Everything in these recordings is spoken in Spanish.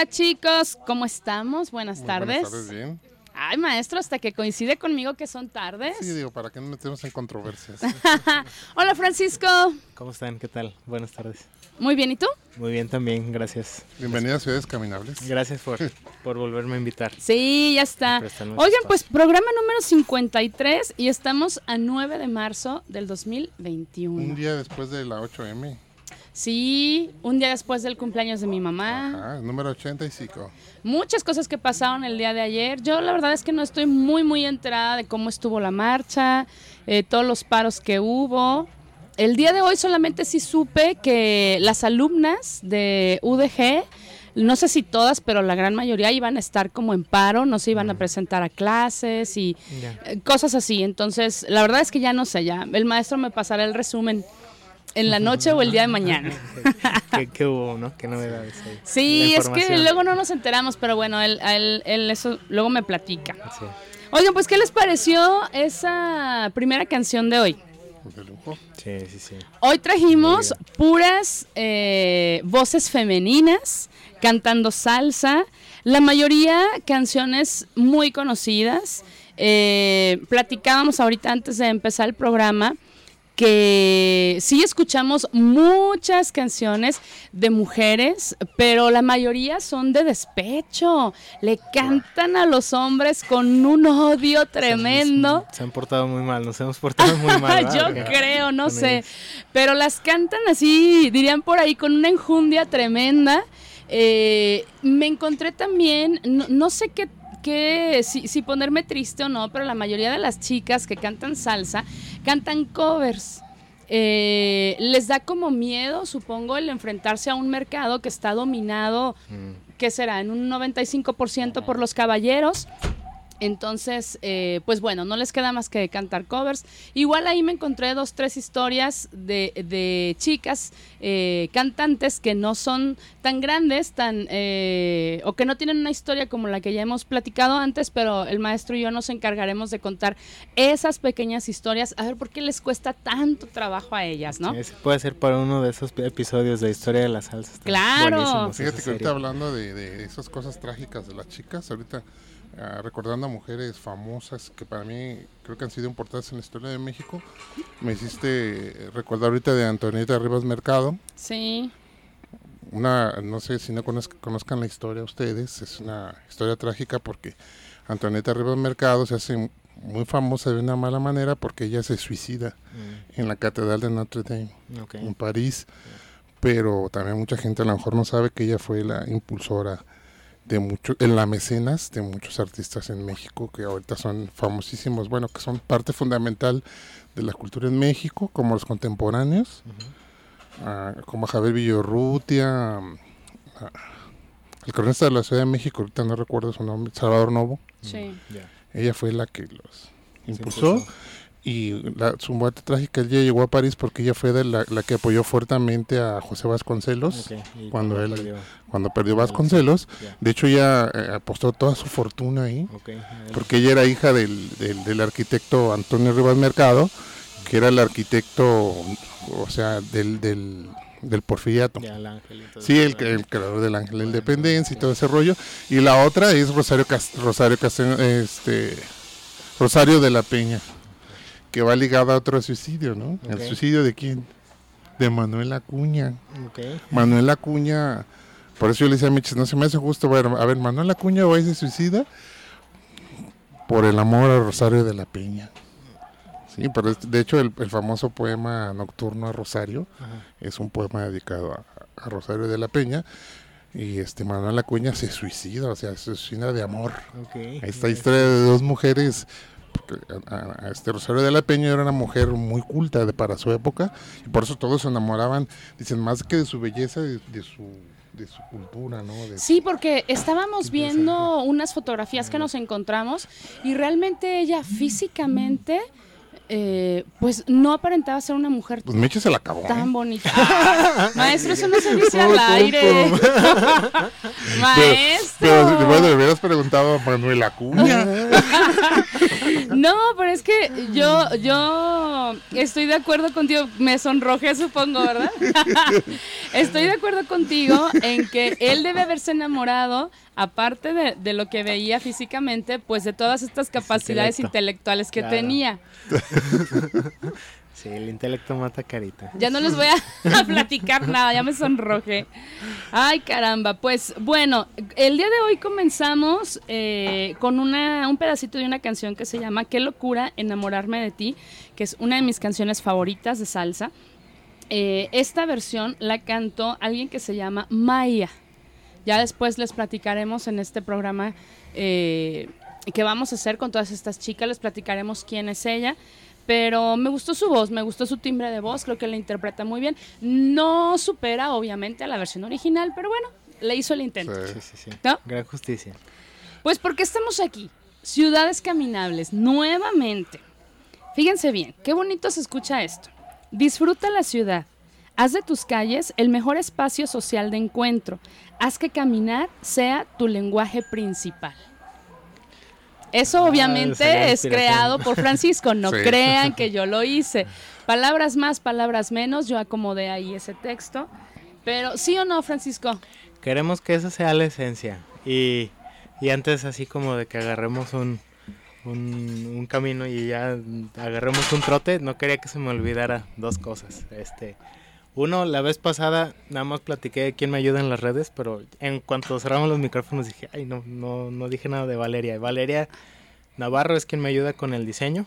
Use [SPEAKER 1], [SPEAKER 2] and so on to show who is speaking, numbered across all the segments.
[SPEAKER 1] Hola chicos, ¿cómo estamos? Buenas
[SPEAKER 2] Muy
[SPEAKER 1] tardes.
[SPEAKER 2] Buenas tardes, bien.
[SPEAKER 1] Ay, maestro, hasta que coincide conmigo que son tardes.
[SPEAKER 2] Sí, digo, para que no metemos en controversias.
[SPEAKER 1] Hola Francisco.
[SPEAKER 3] ¿Cómo están? ¿Qué tal? Buenas tardes.
[SPEAKER 1] Muy bien, ¿y tú?
[SPEAKER 3] Muy bien también, gracias.
[SPEAKER 2] Bienvenida a Ciudades Caminables.
[SPEAKER 3] Gracias por, por volverme a invitar.
[SPEAKER 1] Sí, ya está. Oigan,
[SPEAKER 3] espacio.
[SPEAKER 1] pues programa número 53 y estamos a 9 de marzo del 2021.
[SPEAKER 2] Un día después de la 8M.
[SPEAKER 1] Sí, un día después del cumpleaños de mi mamá.
[SPEAKER 2] Ajá, número 85.
[SPEAKER 1] Muchas cosas que pasaron el día de ayer. Yo la verdad es que no estoy muy, muy enterada de cómo estuvo la marcha, eh, todos los paros que hubo. El día de hoy solamente sí supe que las alumnas de UDG, no sé si todas, pero la gran mayoría iban a estar como en paro, no se iban a presentar a clases y eh, cosas así. Entonces, la verdad es que ya no sé, ya el maestro me pasará el resumen en la noche o el día de mañana.
[SPEAKER 3] ¿Qué, qué hubo, no? ¿Qué novedades hay?
[SPEAKER 1] Sí, es que luego no nos enteramos, pero bueno, él, a él, él eso luego me platica.
[SPEAKER 3] Sí.
[SPEAKER 1] Oigan, pues, ¿qué les pareció esa primera canción de hoy?
[SPEAKER 2] De lujo.
[SPEAKER 3] Sí, sí, sí.
[SPEAKER 1] Hoy trajimos puras eh, voces femeninas cantando salsa, la mayoría canciones muy conocidas. Eh, platicábamos ahorita antes de empezar el programa que sí escuchamos muchas canciones de mujeres, pero la mayoría son de despecho. Le cantan a los hombres con un odio tremendo.
[SPEAKER 3] Se han portado muy mal, nos hemos portado muy mal.
[SPEAKER 1] Yo creo, no sé. Pero las cantan así, dirían por ahí, con una enjundia tremenda. Eh, me encontré también, no, no sé qué, qué si, si ponerme triste o no, pero la mayoría de las chicas que cantan salsa cantan covers. Eh, les da como miedo, supongo, el enfrentarse a un mercado que está dominado,
[SPEAKER 3] Mm.
[SPEAKER 1] ¿qué será? En un 95% por los caballeros. Entonces, eh, pues bueno, no les queda más que cantar covers. Igual ahí me encontré dos, tres historias de, de chicas eh, cantantes que no son tan grandes, tan eh, o que no tienen una historia como la que ya hemos platicado antes, pero el maestro y yo nos encargaremos de contar esas pequeñas historias, a ver por qué les cuesta tanto trabajo a ellas, ¿no?
[SPEAKER 3] Sí, puede ser para uno de esos episodios de historia de la salsa. Están
[SPEAKER 1] Claro.
[SPEAKER 2] Fíjate que ahorita hablando de, de esas cosas trágicas de las chicas, ahorita ah, recordando a mujeres famosas que para mí creo que han sido importantes en la historia de México, me hiciste recordar ahorita de Antonieta Rivas Mercado,
[SPEAKER 1] Sí,
[SPEAKER 2] una, no sé si no conozc- conozcan la historia ustedes, es una historia trágica porque Antonieta Rivas Mercado se hace muy famosa de una mala manera porque ella se suicida
[SPEAKER 3] Mm,
[SPEAKER 2] en la Catedral de Notre Dame en París, pero también mucha gente a lo mejor no sabe que ella fue la impulsora de mucho, en la mecenas de muchos artistas en México que ahorita son famosísimos, bueno, que son parte fundamental de la cultura en México, como los contemporáneos, ah, como Javier Villorrutia, ah, el cronista de la Ciudad de México, ahorita no recuerdo su nombre, Salvador Novo,
[SPEAKER 1] sí.
[SPEAKER 3] Ya.
[SPEAKER 2] ella fue la que los impulsó.
[SPEAKER 3] impulsó.
[SPEAKER 2] Y la- su muerte trágica, ella llegó a París porque ella fue de la, la que apoyó fuertemente a José Vasconcelos cuando él-
[SPEAKER 3] perdió.
[SPEAKER 2] cuando perdió Vasconcelos. De hecho, ella eh, apostó toda su fortuna ahí porque ella era hija del, del, del arquitecto Antonio Rivas Mercado, que era el arquitecto, o sea, del, del, del porfiriato.
[SPEAKER 3] Ya, el ángel.
[SPEAKER 2] Sí, el, creador del Ángel de la Independencia y todo ese rollo. Y la otra es Rosario Cas- Rosario Castaño- este Rosario de la Peña, que va ligada a otro suicidio, ¿no? ¿El suicidio de quién? De Manuel Acuña. Manuel Acuña, por eso yo le decía a Michis, no se me hace justo, bueno, a ver, Manuel Acuña va y se suicida por el amor a Rosario de la Peña. Sí, pero es- de hecho el, el famoso poema nocturno a Rosario
[SPEAKER 3] Ajá.
[SPEAKER 2] es un poema dedicado a, a Rosario de la Peña y este Manuel Acuña se suicida, o sea, se suicida de amor. Esta historia de dos mujeres, porque a- este Rosario de la Peña era una mujer muy culta de, para su época y por eso todos se enamoraban, dicen, más que de su belleza, de, de su de su cultura, ¿no? De-
[SPEAKER 1] Sí, porque estábamos viendo unas fotografías que nos encontramos y realmente ella físicamente, eh, pues no aparentaba ser una mujer
[SPEAKER 2] Pues Meche se la acabó. ¿eh?
[SPEAKER 1] tan bonita. Ah, maestro, eso no se dice al
[SPEAKER 3] ¿Cómo, cómo,
[SPEAKER 1] aire.
[SPEAKER 2] Pero,
[SPEAKER 1] maestro.
[SPEAKER 2] si bueno, le hubieras preguntado a Manuel Acuña.
[SPEAKER 1] No, pero es que yo, yo estoy de acuerdo contigo. Me sonrojé, supongo, ¿verdad? estoy de acuerdo contigo en que él debe haberse enamorado, aparte de, de lo que veía físicamente, pues de todas estas capacidades
[SPEAKER 3] intelecto.
[SPEAKER 1] intelectuales que
[SPEAKER 3] Claro.
[SPEAKER 1] tenía.
[SPEAKER 3] Sí, el intelecto mata carita.
[SPEAKER 1] Ya no les voy a, a platicar nada, ya me sonrojé. Ay, caramba. Pues bueno, el día de hoy comenzamos eh, con una, un pedacito de una canción que se llama Qué locura enamorarme de ti, que es una de mis canciones favoritas de salsa. Eh, esta versión la cantó alguien que se llama Maya. Ya después les platicaremos en este programa eh, que vamos a hacer con todas estas chicas, les platicaremos quién es ella. Pero me gustó su voz, me gustó su timbre de voz, creo que la interpreta muy bien. No supera, obviamente, a la versión original, pero bueno, le hizo el intento.
[SPEAKER 2] Sí.
[SPEAKER 3] Sí, sí. Gran justicia.
[SPEAKER 1] Pues porque estamos aquí, ciudades caminables, nuevamente. Fíjense bien, qué bonito se escucha esto. Disfruta la ciudad. Haz de tus calles el mejor espacio social de encuentro. Haz que caminar sea tu lenguaje principal. Eso
[SPEAKER 3] Ah,
[SPEAKER 1] obviamente
[SPEAKER 3] es
[SPEAKER 1] creado por Francisco, no
[SPEAKER 2] Sí.
[SPEAKER 1] crean que yo lo hice. Palabras más, palabras menos, yo acomodé ahí ese texto. Pero sí o no, Francisco.
[SPEAKER 3] Queremos que esa sea la esencia. Y, y antes así como de que agarremos un, un, un camino y ya agarremos un trote, no quería que se me olvidara dos cosas. Este, uno, la vez pasada nada más platiqué de quién me ayuda en las redes, pero en cuanto cerramos los micrófonos dije, ay, no, no, no dije nada de Valeria. Valeria Navarro es quien me ayuda con el diseño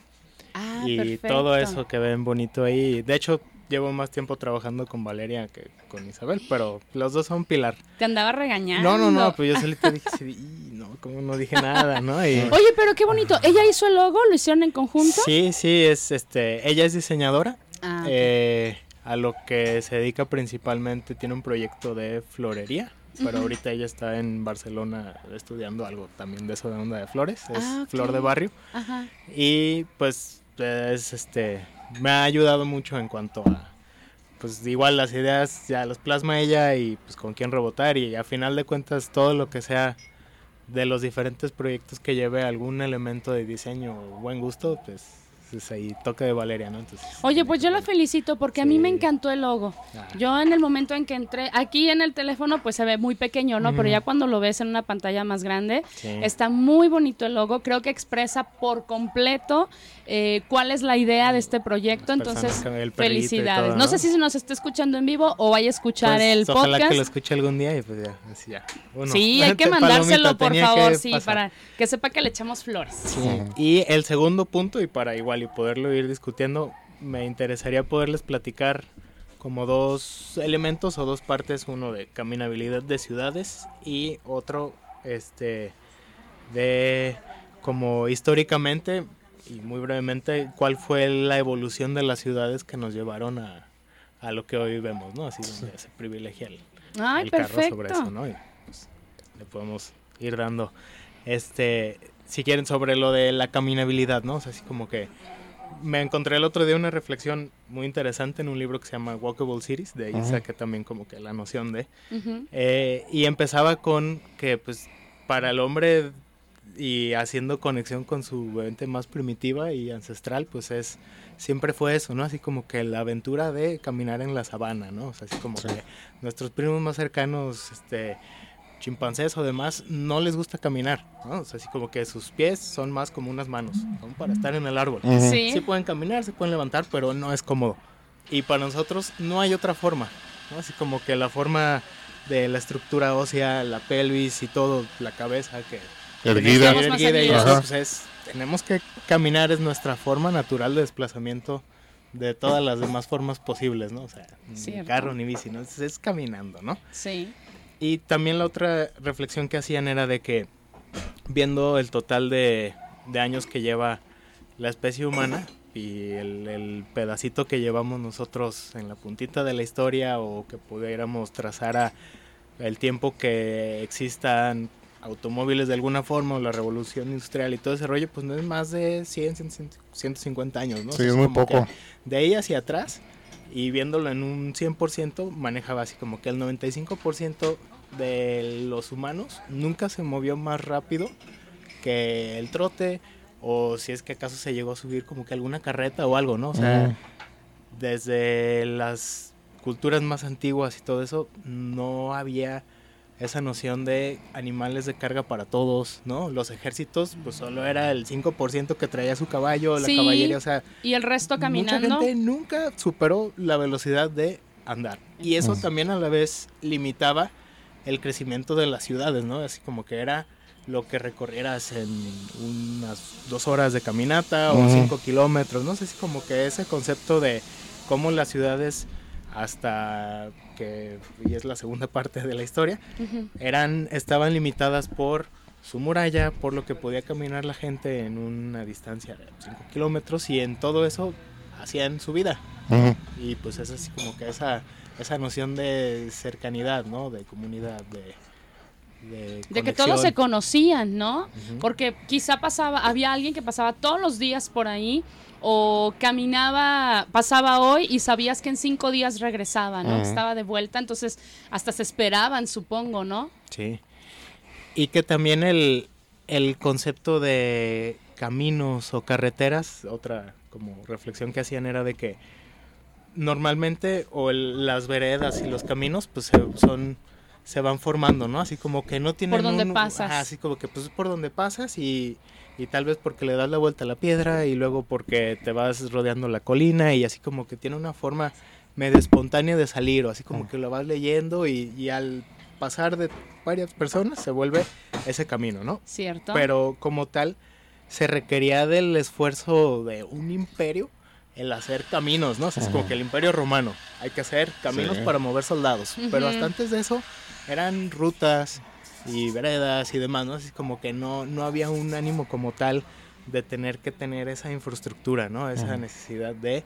[SPEAKER 1] Ah,
[SPEAKER 3] y
[SPEAKER 1] perfecto.
[SPEAKER 3] todo eso que ven bonito ahí. De hecho, llevo más tiempo trabajando con Valeria que con Isabel, pero los dos son pilar.
[SPEAKER 1] Te andaba regañando.
[SPEAKER 3] No, no, no, pues yo solita dije, sí, no, como no dije nada, ¿no?
[SPEAKER 1] Oye, pero qué bonito. ¿Ella hizo el logo? ¿Lo hicieron en conjunto?
[SPEAKER 3] Sí, sí, es, este, ella es diseñadora.
[SPEAKER 1] Ah,
[SPEAKER 3] eh, a lo que se dedica principalmente, tiene un proyecto de florería. Pero ahorita ella está en Barcelona estudiando algo también de eso de onda de flores, es
[SPEAKER 1] Ah,
[SPEAKER 3] flor de barrio.
[SPEAKER 1] Ajá.
[SPEAKER 3] Y pues es este me ha ayudado mucho en cuanto a pues igual las ideas ya las plasma ella y pues con quién rebotar y a final de cuentas todo lo que sea de los diferentes proyectos que lleve algún elemento de diseño o buen gusto pues ahí toque de Valeria, ¿no? Entonces,
[SPEAKER 1] Oye, pues yo la felicito porque a mí me encantó el logo.
[SPEAKER 3] Ah.
[SPEAKER 1] Yo en el momento en que entré, aquí en el teléfono pues se ve muy pequeño, ¿no? Pero ya cuando lo ves en una pantalla más grande,
[SPEAKER 3] Sí.
[SPEAKER 1] está muy bonito el logo. Creo que expresa por completo eh, cuál es la idea de este proyecto.
[SPEAKER 3] Las
[SPEAKER 1] Entonces, felicidades.
[SPEAKER 3] todo,
[SPEAKER 1] no
[SPEAKER 3] ¿no?
[SPEAKER 1] sé si se nos está escuchando en vivo o vaya a escuchar
[SPEAKER 3] Pues,
[SPEAKER 1] el
[SPEAKER 3] Ojalá
[SPEAKER 1] podcast.
[SPEAKER 3] que lo escuche algún día y pues ya, así ya. Uno.
[SPEAKER 1] Sí, hay que mandárselo, por favor, sí,
[SPEAKER 3] pasar.
[SPEAKER 1] para que sepa que le echamos flores.
[SPEAKER 3] Sí, Y el segundo punto, y para igual y poderlo ir discutiendo, me interesaría poderles platicar como dos elementos o dos partes, uno de caminabilidad de ciudades y otro este de como históricamente y muy brevemente cuál fue la evolución de las ciudades que nos llevaron a, a lo que hoy vemos, ¿no? Así donde se privilegia el,
[SPEAKER 1] Ay,
[SPEAKER 3] el carro
[SPEAKER 1] perfecto.
[SPEAKER 3] sobre eso, ¿no? Y, pues, le podemos ir dando. Este, si quieren, sobre lo de la caminabilidad, ¿no? O sea, así como que me encontré el otro día una reflexión muy interesante en un libro que se llama Walkable Cities, de ahí
[SPEAKER 2] Ajá.
[SPEAKER 3] saqué también como que la noción de...
[SPEAKER 1] Ujú.
[SPEAKER 3] Eh, y empezaba con que, pues, para el hombre y haciendo conexión con su mente más primitiva y ancestral, pues es siempre fue eso, ¿no? Así como que la aventura de caminar en la sabana, ¿no? O sea, así como
[SPEAKER 2] Sí.
[SPEAKER 3] que nuestros primos más cercanos, este chimpancés o demás, no les gusta caminar, ¿no? O sea, así como que sus pies son más como unas manos, son para estar en el árbol.
[SPEAKER 2] Ujú.
[SPEAKER 1] Sí.
[SPEAKER 3] Sí pueden caminar, se pueden levantar, pero no es cómodo. Y para nosotros no hay otra forma, ¿no? Así como que la forma de la estructura ósea, la pelvis y todo, la cabeza que
[SPEAKER 2] Erguida.
[SPEAKER 3] Erguida y eso, pues es- tenemos que caminar es nuestra forma natural de desplazamiento de todas las demás formas posibles, ¿no? O sea, ni
[SPEAKER 1] Cierto.
[SPEAKER 3] carro ni bici, ¿no? Es, es caminando, ¿no?
[SPEAKER 1] Sí.
[SPEAKER 3] Y también la otra reflexión que hacían era de que viendo el total de, de años que lleva la especie humana y el, el pedacito que llevamos nosotros en la puntita de la historia o que pudiéramos trazar a el tiempo que existan automóviles de alguna forma o la revolución industrial y todo ese rollo, pues no es más de 100, 100, 150 años, ¿no? O
[SPEAKER 2] Sí,
[SPEAKER 3] sea,
[SPEAKER 2] es muy poco.
[SPEAKER 3] de ahí hacia atrás y viéndolo en un 100% manejaba así como que el 95% de los humanos nunca se movió más rápido que el trote o si es que acaso se llegó a subir como que alguna carreta o algo, ¿no? O sea,
[SPEAKER 2] Ujú.
[SPEAKER 3] desde las culturas más antiguas y todo eso no había esa noción de animales de carga para todos, ¿no? Los ejércitos pues solo era el 5% que traía su caballo, la
[SPEAKER 1] Sí.
[SPEAKER 3] caballería, o sea,
[SPEAKER 1] Y el resto caminando.
[SPEAKER 3] Mucha gente nunca superó la velocidad de andar. Y eso
[SPEAKER 2] Mm.
[SPEAKER 3] también a la vez limitaba el crecimiento de las ciudades, ¿no? Así como que era lo que recorrieras en unas dos horas de caminata o cinco kilómetros, no sé si como que ese concepto de cómo las ciudades hasta que y es la segunda parte de la historia eran estaban limitadas por su muralla, por lo que podía caminar la gente en una distancia de 5 kilómetros y en todo eso hacían su vida. Y pues es así como que esa, esa noción de cercanidad, ¿no? De comunidad, de... De,
[SPEAKER 1] De que todos se conocían, ¿no? Porque quizá pasaba, había alguien que pasaba todos los días por ahí o caminaba, pasaba hoy y sabías que en cinco días regresaba, ¿no? Estaba de vuelta, entonces hasta se esperaban, supongo, ¿no?
[SPEAKER 3] Sí. Y que también el, el concepto de caminos o carreteras, otra como reflexión que hacían era de que normalmente o el- las veredas y los caminos pues se, son se van formando, ¿no? Así como que no tienen
[SPEAKER 1] donde
[SPEAKER 3] un-
[SPEAKER 1] pasas.
[SPEAKER 3] ajá, así como que pues es por donde pasas y, y tal vez porque le das la vuelta a la piedra y luego porque te vas rodeando la colina y así como que tiene una forma medio espontánea de salir o así como que lo vas leyendo y, y al pasar de varias personas se vuelve ese camino, ¿no?
[SPEAKER 1] ¿Cierto?
[SPEAKER 3] Pero como tal se requería del esfuerzo de un imperio el hacer caminos, ¿no? O sea, es como que el imperio romano, hay que hacer caminos
[SPEAKER 2] Sí.
[SPEAKER 3] para mover soldados, pero hasta antes de eso eran rutas y veredas y demás, ¿no? Así como que no, no había un ánimo como tal de tener que tener esa infraestructura, ¿no? Esa necesidad de,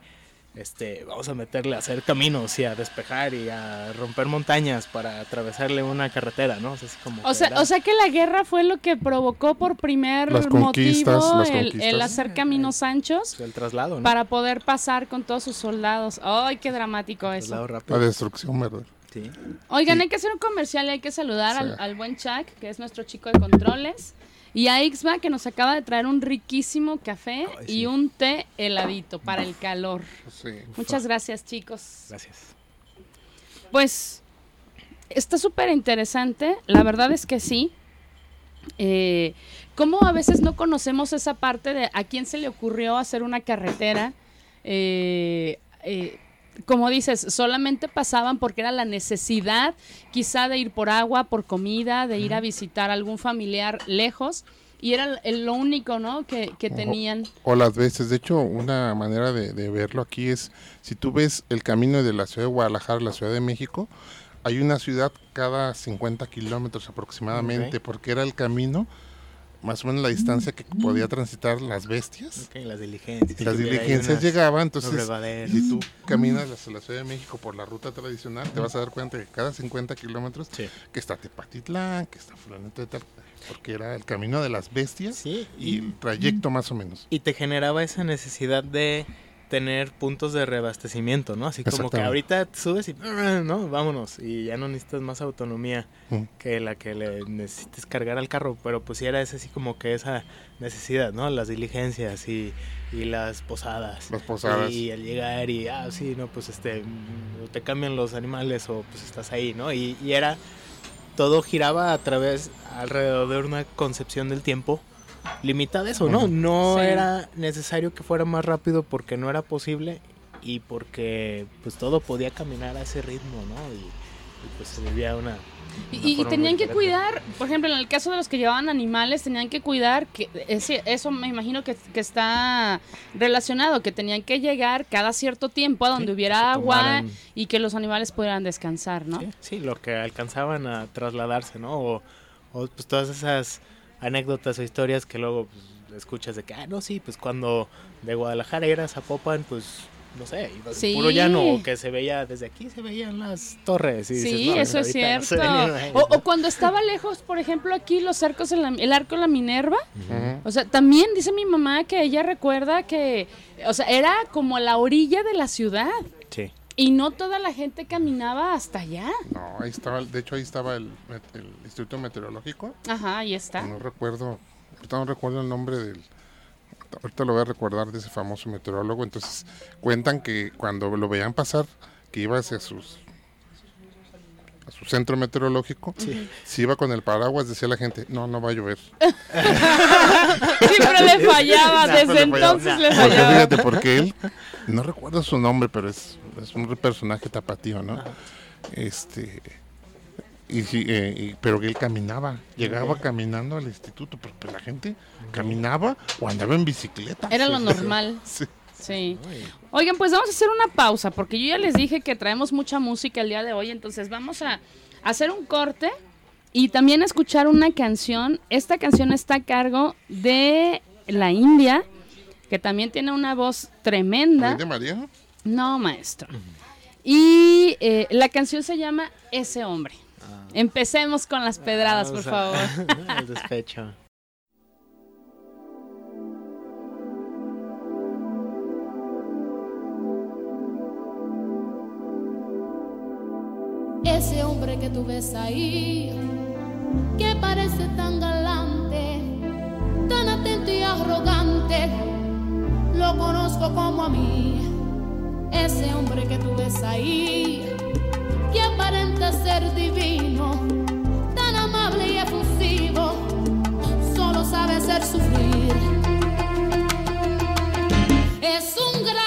[SPEAKER 3] este, vamos a meterle a hacer caminos y a despejar y a romper montañas para atravesarle una carretera, ¿no? O sea, así como
[SPEAKER 1] O
[SPEAKER 3] que
[SPEAKER 1] sea, o sea que la guerra fue lo que provocó por primer
[SPEAKER 2] Las
[SPEAKER 1] motivo el, hacer caminos anchos
[SPEAKER 3] el traslado, ¿no?
[SPEAKER 1] para poder pasar con todos sus soldados. ¡Ay, qué dramático eso!
[SPEAKER 3] traslado rápido.
[SPEAKER 2] La destrucción, ¿verdad?
[SPEAKER 3] Sí.
[SPEAKER 1] Oigan,
[SPEAKER 2] Sí.
[SPEAKER 1] hay que hacer un comercial y hay que saludar
[SPEAKER 2] Sí.
[SPEAKER 1] al, al buen Chuck, que es nuestro chico de controles. Y a Ixba, que nos acaba de traer un riquísimo café
[SPEAKER 3] Ay,
[SPEAKER 1] y un té heladito para el calor.
[SPEAKER 2] Sí.
[SPEAKER 1] Muchas gracias, chicos.
[SPEAKER 3] Gracias.
[SPEAKER 1] Pues está súper interesante, la verdad es que sí. Eh, ¿Cómo a veces no conocemos esa parte de a quién se le ocurrió hacer una carretera? Eh, eh, como dices, solamente pasaban porque era la necesidad quizá de ir por agua, por comida, de ir a visitar a algún familiar lejos. Y era el- lo único, ¿no? Que, que tenían.
[SPEAKER 2] O las veces, de hecho, una manera de, de verlo aquí es, si tú ves el camino de la ciudad de Guadalajara a la Ciudad de México, hay una ciudad cada 50 kilómetros aproximadamente, porque era el camino, más o menos la distancia que podía transitar las bestias.
[SPEAKER 3] Ok, las diligencias.
[SPEAKER 2] Las diligencias llegaban, entonces si tú caminas hacia la Ciudad de México por la ruta tradicional, te vas a dar cuenta que cada 50 kilómetros
[SPEAKER 3] Sí.
[SPEAKER 2] que está Tepatitlán, que está fulanito de tal, porque era el camino de las bestias
[SPEAKER 3] Sí,
[SPEAKER 2] y el trayecto más o menos.
[SPEAKER 3] y te generaba esa necesidad de tener puntos de reabastecimiento, ¿no? Así como que ahorita subes y, ¿no? Vámonos. Y ya no necesitas más autonomía
[SPEAKER 2] Mm.
[SPEAKER 3] que la que le necesites cargar al carro. Pero pues sí era ese así como que esa necesidad, ¿no? Las diligencias y, y las posadas.
[SPEAKER 2] Las posadas.
[SPEAKER 3] Y al llegar y, ah, sí, no, pues este, te cambian los animales o pues estás ahí, ¿no? Y, y era, todo giraba a través, alrededor de una concepción del tiempo limitada eso, ¿no? No
[SPEAKER 1] Sí.
[SPEAKER 3] era necesario que fuera más rápido porque no era posible y porque pues todo podía caminar a ese ritmo, ¿no? Y, y, pues se vivía una...
[SPEAKER 1] Y,
[SPEAKER 3] una
[SPEAKER 1] y
[SPEAKER 3] forma
[SPEAKER 1] tenían que cuidar, por ejemplo, en el caso de los que llevaban animales, tenían que cuidar, que ese- eso me imagino que, que está relacionado, que tenían que llegar cada cierto tiempo a donde
[SPEAKER 3] Sí,
[SPEAKER 1] hubiera agua
[SPEAKER 3] tomaran-
[SPEAKER 1] y que los animales pudieran descansar, ¿no?
[SPEAKER 3] Sí, sí, lo que alcanzaban a trasladarse, ¿no? O, o, pues todas esas anécdotas o historias que luego pues, escuchas de que, ah, no, sí, pues cuando de Guadalajara era a Zapopan, pues, no sé, ibas
[SPEAKER 1] Sí.
[SPEAKER 3] puro llano, o que se veía, desde aquí se veían las torres. Y
[SPEAKER 1] Sí,
[SPEAKER 3] dices, "No,
[SPEAKER 1] eso es
[SPEAKER 3] no
[SPEAKER 1] cierto.
[SPEAKER 3] ven ni una".
[SPEAKER 1] O, o cuando estaba lejos, por ejemplo, aquí los cercos, en la- el arco de la Minerva, o sea, también dice mi mamá que ella recuerda que, o sea, era como la orilla de la ciudad. Y no toda la gente caminaba hasta allá.
[SPEAKER 2] No, ahí estaba, de hecho ahí estaba el, el Instituto Meteorológico.
[SPEAKER 1] Ajá, ahí está.
[SPEAKER 2] No recuerdo, ahorita no recuerdo el nombre del, ahorita lo voy a recordar de ese famoso meteorólogo. Entonces cuentan que cuando lo veían pasar, que iba hacia sus a su centro meteorológico, si iba con el paraguas decía la gente, no, no va a llover.
[SPEAKER 1] Siempre le fallaba, desde
[SPEAKER 2] le fallaba.
[SPEAKER 1] entonces le
[SPEAKER 2] Porque
[SPEAKER 1] fallaba.
[SPEAKER 2] fíjate, porque él, no recuerdo su nombre, pero es, es un personaje tapatío, ¿no? Este, y, sí, eh, y- pero que él caminaba, llegaba caminando al instituto, pero pues la gente caminaba o andaba en bicicleta.
[SPEAKER 1] Era lo
[SPEAKER 2] Sí,
[SPEAKER 1] normal.
[SPEAKER 2] sí.
[SPEAKER 1] Sí. Oigan, pues vamos a hacer una pausa, porque yo ya les dije que traemos mucha música el día de hoy, entonces vamos a hacer un corte y también a escuchar una canción. Esta canción está a cargo de la India, que también tiene una voz tremenda.
[SPEAKER 2] ¿De María?
[SPEAKER 1] No, maestro. Y eh, la canción se llama Ese hombre. Empecemos con las pedradas, por
[SPEAKER 3] Vamos a-
[SPEAKER 1] favor.
[SPEAKER 3] El despecho.
[SPEAKER 4] Ese hombre que tú ves ahí, que parece tan galante, tan atento y arrogante, lo conozco como a mí. Ese hombre que tú ves ahí, que aparenta ser divino, tan amable y efusivo, solo sabe hacer sufrir. Es un gran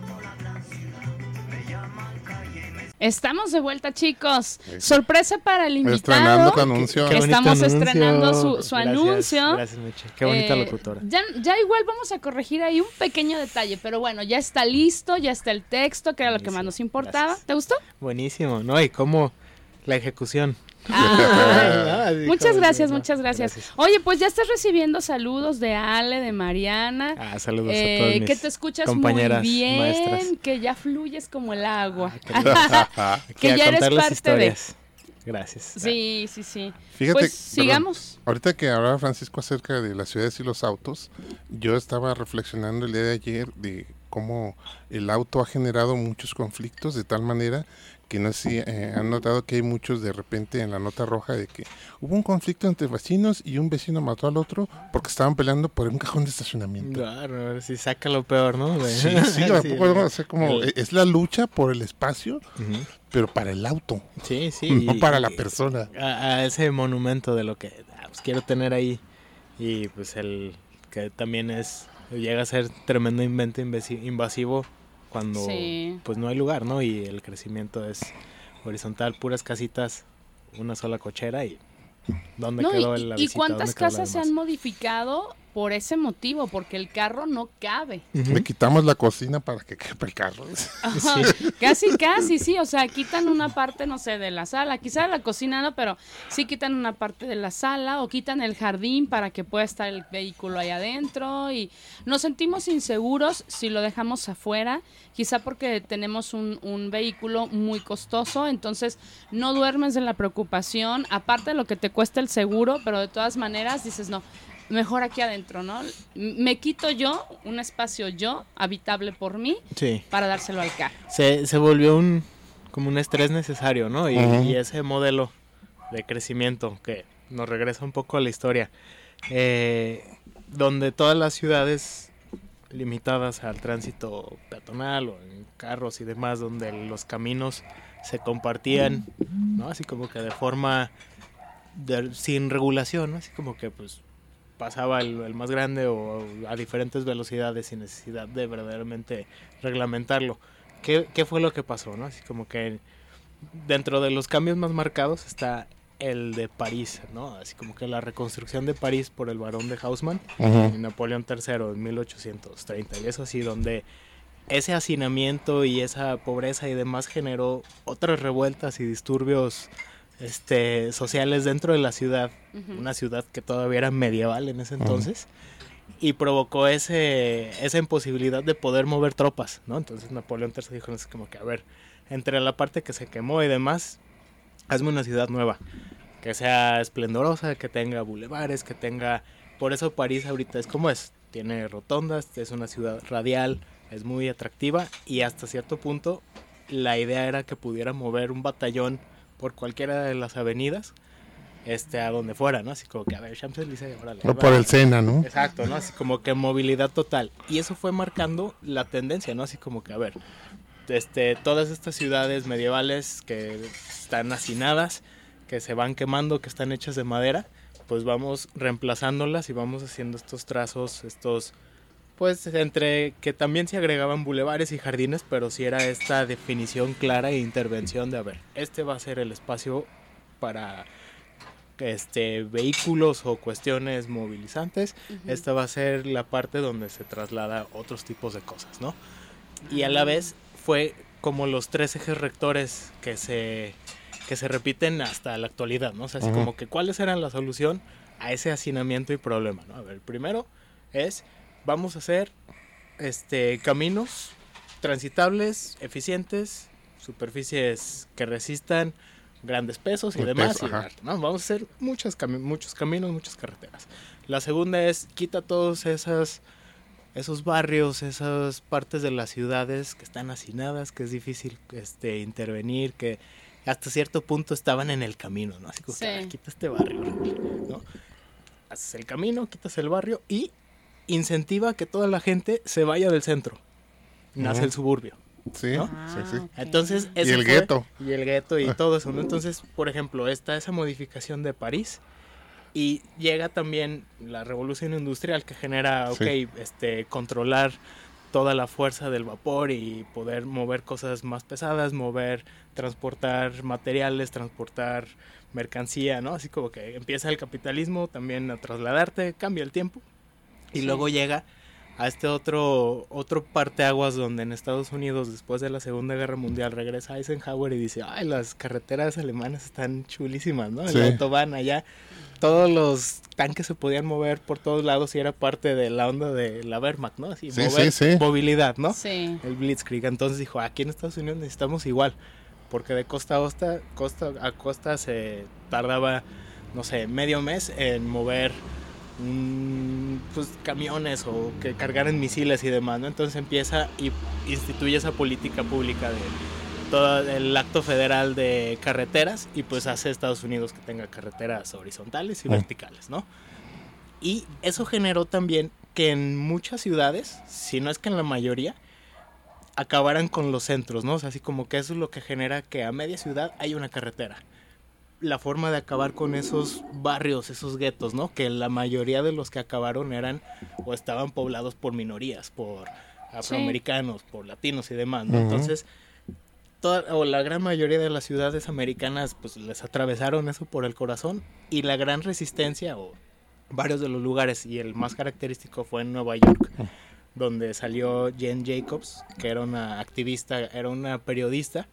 [SPEAKER 1] Estamos de vuelta, chicos. Sorpresa para el
[SPEAKER 2] Estrenando
[SPEAKER 1] invitado.
[SPEAKER 2] tu anuncio.
[SPEAKER 3] Qué
[SPEAKER 1] Estamos
[SPEAKER 3] anuncio.
[SPEAKER 1] estrenando su, su
[SPEAKER 3] Gracias,
[SPEAKER 1] anuncio.
[SPEAKER 3] Gracias mucho. Qué bonita
[SPEAKER 1] Eh,
[SPEAKER 3] locutora.
[SPEAKER 1] Ya, ya igual vamos a corregir ahí un pequeño detalle, pero bueno, ya está listo, ya está el texto, que era lo que más nos importaba.
[SPEAKER 3] gracias.
[SPEAKER 1] ¿Te gustó?
[SPEAKER 3] Buenísimo, ¿no? Y cómo la ejecución.
[SPEAKER 1] Ah,
[SPEAKER 3] Ay,
[SPEAKER 1] muchas gracias, muchas gracias.
[SPEAKER 3] gracias.
[SPEAKER 1] Oye, pues ya estás recibiendo saludos de Ale, de Mariana.
[SPEAKER 3] Ah, saludos
[SPEAKER 1] eh,
[SPEAKER 3] a todos mis
[SPEAKER 1] que te escuchas
[SPEAKER 3] compañeras,
[SPEAKER 1] muy bien,
[SPEAKER 3] maestras.
[SPEAKER 1] que ya fluyes como el agua.
[SPEAKER 3] Aquí
[SPEAKER 1] que ya eres parte de.
[SPEAKER 3] Gracias.
[SPEAKER 1] Sí, sí, sí.
[SPEAKER 2] Fíjate,
[SPEAKER 1] pues
[SPEAKER 2] perdón,
[SPEAKER 1] sigamos.
[SPEAKER 2] ahorita que hablaba Francisco acerca de las ciudades y los autos, yo estaba reflexionando el día de ayer de cómo el auto ha generado muchos conflictos de tal manera que no sé si eh, han notado que hay muchos de repente en la nota roja de que hubo un conflicto entre vecinos y un vecino mató al otro porque estaban peleando por un cajón de estacionamiento.
[SPEAKER 3] Claro, a ver si saca lo peor, ¿no?
[SPEAKER 2] Sí, sí, ¿a
[SPEAKER 3] Sí,
[SPEAKER 2] poco no? O sea, como
[SPEAKER 3] el-
[SPEAKER 2] es la lucha por el espacio, pero para el auto,
[SPEAKER 3] Sí, sí.
[SPEAKER 2] no
[SPEAKER 3] y-
[SPEAKER 2] para la persona.
[SPEAKER 3] a, a ese monumento de lo que ah, pues, quiero tener ahí y pues el que también es llega a ser tremendo invento invasi- invasivo cuando
[SPEAKER 1] Sí.
[SPEAKER 3] pues no hay lugar, ¿no? Y el crecimiento es horizontal, puras casitas, una sola cochera y ¿dónde
[SPEAKER 1] No,
[SPEAKER 3] quedó
[SPEAKER 1] y,
[SPEAKER 3] la
[SPEAKER 1] y cuántas
[SPEAKER 3] ¿Dónde quedó la
[SPEAKER 1] casas se han modificado por ese motivo? Porque el carro no cabe.
[SPEAKER 2] Le quitamos la cocina para que quepa el carro.
[SPEAKER 1] Ajá, Casi, casi, sí. O sea, quitan una parte, no sé, de la sala. Quizá la cocina no, pero sí quitan una parte de la sala o quitan el jardín para que pueda estar el vehículo ahí adentro. Y nos sentimos inseguros si lo dejamos afuera. Quizá porque tenemos un, un vehículo muy costoso. Entonces, no duermes de la preocupación. Aparte de lo que te cuesta el seguro, pero de todas maneras dices, no. Mejor aquí adentro, ¿no? Me quito yo un espacio yo, habitable por mí,
[SPEAKER 3] Sí.
[SPEAKER 1] para dárselo al carro.
[SPEAKER 3] Se, se volvió un como un estrés necesario, ¿no? Y, ese modelo de crecimiento que nos regresa un poco a la historia, eh, donde todas las ciudades limitadas al tránsito peatonal o en carros y demás, donde los caminos se compartían, ¿no? Así como que de forma de- sin regulación, ¿no? Así como que pues pasaba el, el más grande o a diferentes velocidades sin necesidad de verdaderamente reglamentarlo. ¿Qué, qué fue lo que pasó? ¿no? Así como que dentro de los cambios más marcados está el de París, ¿no? Así como que la reconstrucción de París por el barón de Haussmann y Napoleón III en 1830. Y eso sí, donde ese hacinamiento y esa pobreza y demás generó otras revueltas y disturbios este, sociales dentro de la ciudad, una ciudad que todavía era medieval en ese entonces, y provocó ese, esa imposibilidad de poder mover tropas, ¿no? Entonces Napoleón III dijo, es como que, a ver, entre la parte que se quemó y demás, hazme una ciudad nueva, que sea esplendorosa, que tenga bulevares, que tenga... Por eso París ahorita es como es, tiene rotondas, es una ciudad radial, es muy atractiva y hasta cierto punto la idea era que pudiera mover un batallón por cualquiera de las avenidas este a donde fuera, ¿no? Así como que a ver, Champs-Élysées, órale.
[SPEAKER 2] No por el Sena, ¿no?
[SPEAKER 3] Exacto, ¿no? Así como que movilidad total. Y eso fue marcando la tendencia, ¿no? Así como que, a ver, este, todas estas ciudades medievales que están hacinadas, que se van quemando, que están hechas de madera, pues vamos reemplazándolas y vamos haciendo estos trazos, estos, pues entre que también se agregaban bulevares y jardines, pero sí era esta definición clara e intervención de, a ver, este va a ser el espacio para este vehículos o cuestiones movilizantes esta va a ser la parte donde se traslada otros tipos de cosas, ¿no? Y a la vez fue como los tres ejes rectores que se, que se repiten hasta la actualidad, ¿no? O sea, así como que cuáles eran la solución a ese hacinamiento y problema, ¿no? A ver, primero es, vamos a hacer este, caminos transitables, eficientes, superficies que resistan grandes pesos y demás.
[SPEAKER 2] peso,
[SPEAKER 3] y
[SPEAKER 2] ajá.
[SPEAKER 3] dar, ¿no? Vamos a hacer muchos, cami- muchos caminos, muchas carreteras. La segunda es quita todos esas, esos barrios, esas partes de las ciudades que están hacinadas, que es difícil este, intervenir, que hasta cierto punto estaban en el camino, ¿no? Así como que,
[SPEAKER 1] Sí.
[SPEAKER 3] "A ver, quita este barrio, ¿no? Haces el camino, quitas el barrio y incentiva que toda la gente se vaya del centro. Nace el suburbio.
[SPEAKER 2] Sí,
[SPEAKER 3] ¿no?
[SPEAKER 2] sí, sí.
[SPEAKER 3] Entonces,
[SPEAKER 2] Y el gueto.
[SPEAKER 3] Y el gueto y todo eso, ¿no? Entonces, por ejemplo, está esa modificación de París y llega también la revolución industrial que genera, ok,
[SPEAKER 2] Sí.
[SPEAKER 3] este, controlar toda la fuerza del vapor y poder mover cosas más pesadas, mover, transportar materiales, transportar mercancía, ¿no? Así como que empieza el capitalismo también a trasladarte, cambia el tiempo y
[SPEAKER 1] Sí.
[SPEAKER 3] luego llega a este otro otro parteaguas donde en Estados Unidos después de la Segunda Guerra Mundial regresa Eisenhower y dice, "Ay, las carreteras alemanas están chulísimas, ¿no? El
[SPEAKER 2] Sí.
[SPEAKER 3] autobahn allá todos los tanques se podían mover por todos lados y era parte de la onda de la Wehrmacht, ¿no? Así,
[SPEAKER 2] Sí,
[SPEAKER 3] mover
[SPEAKER 2] sí, sí.
[SPEAKER 3] movilidad, ¿no?
[SPEAKER 1] Sí.
[SPEAKER 3] El Blitzkrieg. Entonces dijo, aquí en Estados Unidos necesitamos igual, porque de costa a costa, costa a costa se tardaba, no sé, medio mes en mover mm, pues, camiones o que cargaran misiles y demás, ¿no? Entonces empieza y instituye esa política pública de todo el acto federal de carreteras y pues hace Estados Unidos que tenga carreteras horizontales y
[SPEAKER 2] Mm.
[SPEAKER 3] verticales, ¿no? Y eso generó también que en muchas ciudades, si no es que en la mayoría, acabaran con los centros, ¿no? O sea, así como que eso es lo que genera que a media ciudad hay una carretera. La forma de acabar con esos barrios, esos guetos, ¿no? Que la mayoría de los que acabaron eran o estaban poblados por minorías, por afroamericanos, por latinos y demás, ¿no? Entonces, toda, o la gran mayoría de las ciudades americanas, pues les atravesaron eso por el corazón y la gran resistencia, o varios de los lugares, y el más característico fue en Nueva York, donde salió Jen Jacobs, que era una activista, era una periodista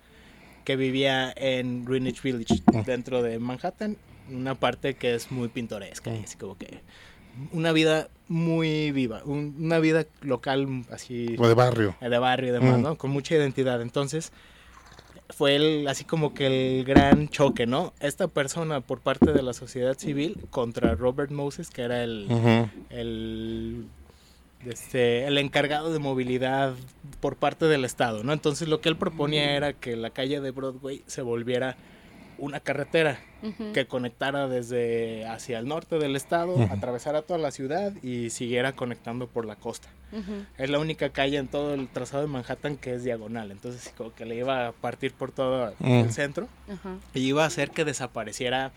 [SPEAKER 3] que vivía en Greenwich Village, dentro de Manhattan, una parte que es muy pintoresca, y así como que una vida muy viva, un- una vida local así
[SPEAKER 2] O de barrio.
[SPEAKER 3] de barrio y demás,
[SPEAKER 2] Mm.
[SPEAKER 3] ¿no? Con mucha identidad. Entonces, fue el, así como que el gran choque, ¿no? Esta persona por parte de la sociedad civil contra Robert Moses, que era el, el, este, el encargado de movilidad por parte del Estado, ¿no? Entonces, lo que él proponía era que la calle de Broadway se volviera una carretera que conectara desde hacia el norte del estado, atravesara toda la ciudad y siguiera conectando por la costa. Es la única calle en todo el trazado de Manhattan que es diagonal. Entonces, como que le iba a partir por todo el centro y iba a hacer que desapareciera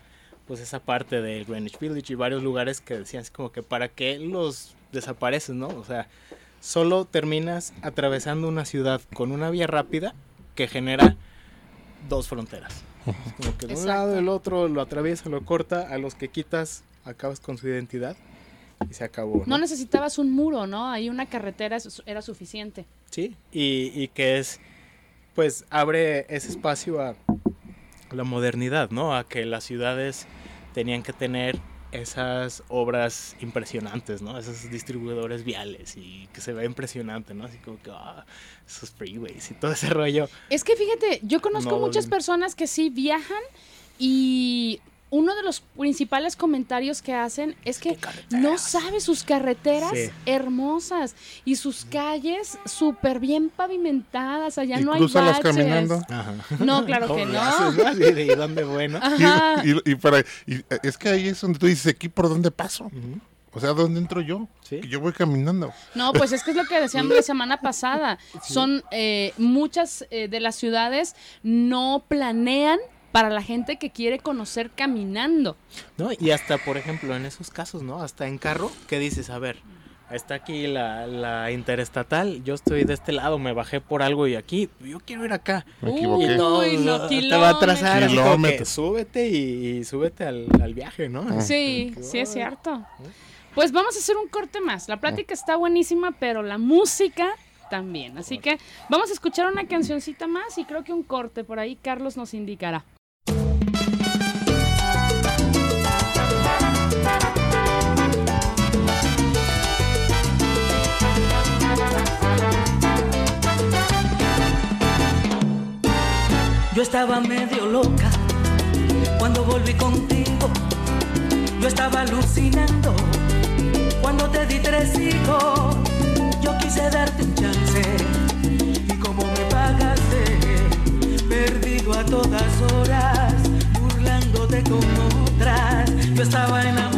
[SPEAKER 3] pues esa parte de Greenwich Village y varios lugares que decían así como que para qué los desapareces, ¿no? O sea, solo terminas atravesando una ciudad con una vía rápida que genera dos fronteras. Es como que de un lado el otro lo atraviesa, lo corta, a los que quitas acabas con su identidad y se acabó.
[SPEAKER 1] No necesitabas un muro, ¿no? Ahí una carretera era suficiente.
[SPEAKER 3] Sí, y, y que es, pues abre ese espacio a la modernidad, ¿no? A que las ciudades tenían que tener esas obras impresionantes, ¿no? Esos distribuidores viales y que se ve impresionante, ¿no? Así como que, ah, esos freeways y todo ese rollo.
[SPEAKER 1] Es que fíjate, yo conozco
[SPEAKER 3] No,
[SPEAKER 1] muchas personas que sí viajan y uno de los principales comentarios que hacen es que no sabe sus carreteras
[SPEAKER 3] Sí.
[SPEAKER 1] hermosas y sus calles súper bien pavimentadas, allá
[SPEAKER 2] y
[SPEAKER 1] no hay baches.
[SPEAKER 2] caminando.
[SPEAKER 3] Ajá.
[SPEAKER 1] No, claro que
[SPEAKER 3] ¿Cómo le
[SPEAKER 1] no.
[SPEAKER 3] ¿y dónde bueno?
[SPEAKER 2] Y, y- y para, y eh, es que ahí es donde tú dices, aquí por dónde paso. O sea, ¿dónde entro yo?
[SPEAKER 3] Sí.
[SPEAKER 2] Que yo voy caminando.
[SPEAKER 1] No, pues es que es lo que decíamos la semana pasada. Son eh, muchas eh, de las ciudades no planean para la gente que quiere conocer caminando.
[SPEAKER 3] ¿no? Y hasta, por ejemplo, en esos casos, ¿no? Hasta en carro, ¿qué dices? A ver, está aquí la, la interestatal, yo estoy de este lado, me bajé por algo y aquí, yo quiero ir acá.
[SPEAKER 2] Me
[SPEAKER 1] Uy,
[SPEAKER 2] equivoqué.
[SPEAKER 1] no.
[SPEAKER 3] todo
[SPEAKER 1] no,
[SPEAKER 3] te va a atrasar, que súbete y, y súbete al, al viaje, ¿no?
[SPEAKER 1] Sí,
[SPEAKER 3] Como que,
[SPEAKER 1] sí es cierto. Pues vamos a hacer un corte más. La plática está buenísima, pero la música también. Así que vamos a escuchar una cancioncita más y creo que un corte por ahí Carlos nos indicará.
[SPEAKER 5] Yo estaba medio loca cuando volví contigo. Yo estaba alucinando cuando te di tres hijos. Yo quise darte un chance y como me pagaste, perdido a todas horas, burlándote con otras. Yo estaba enamorada,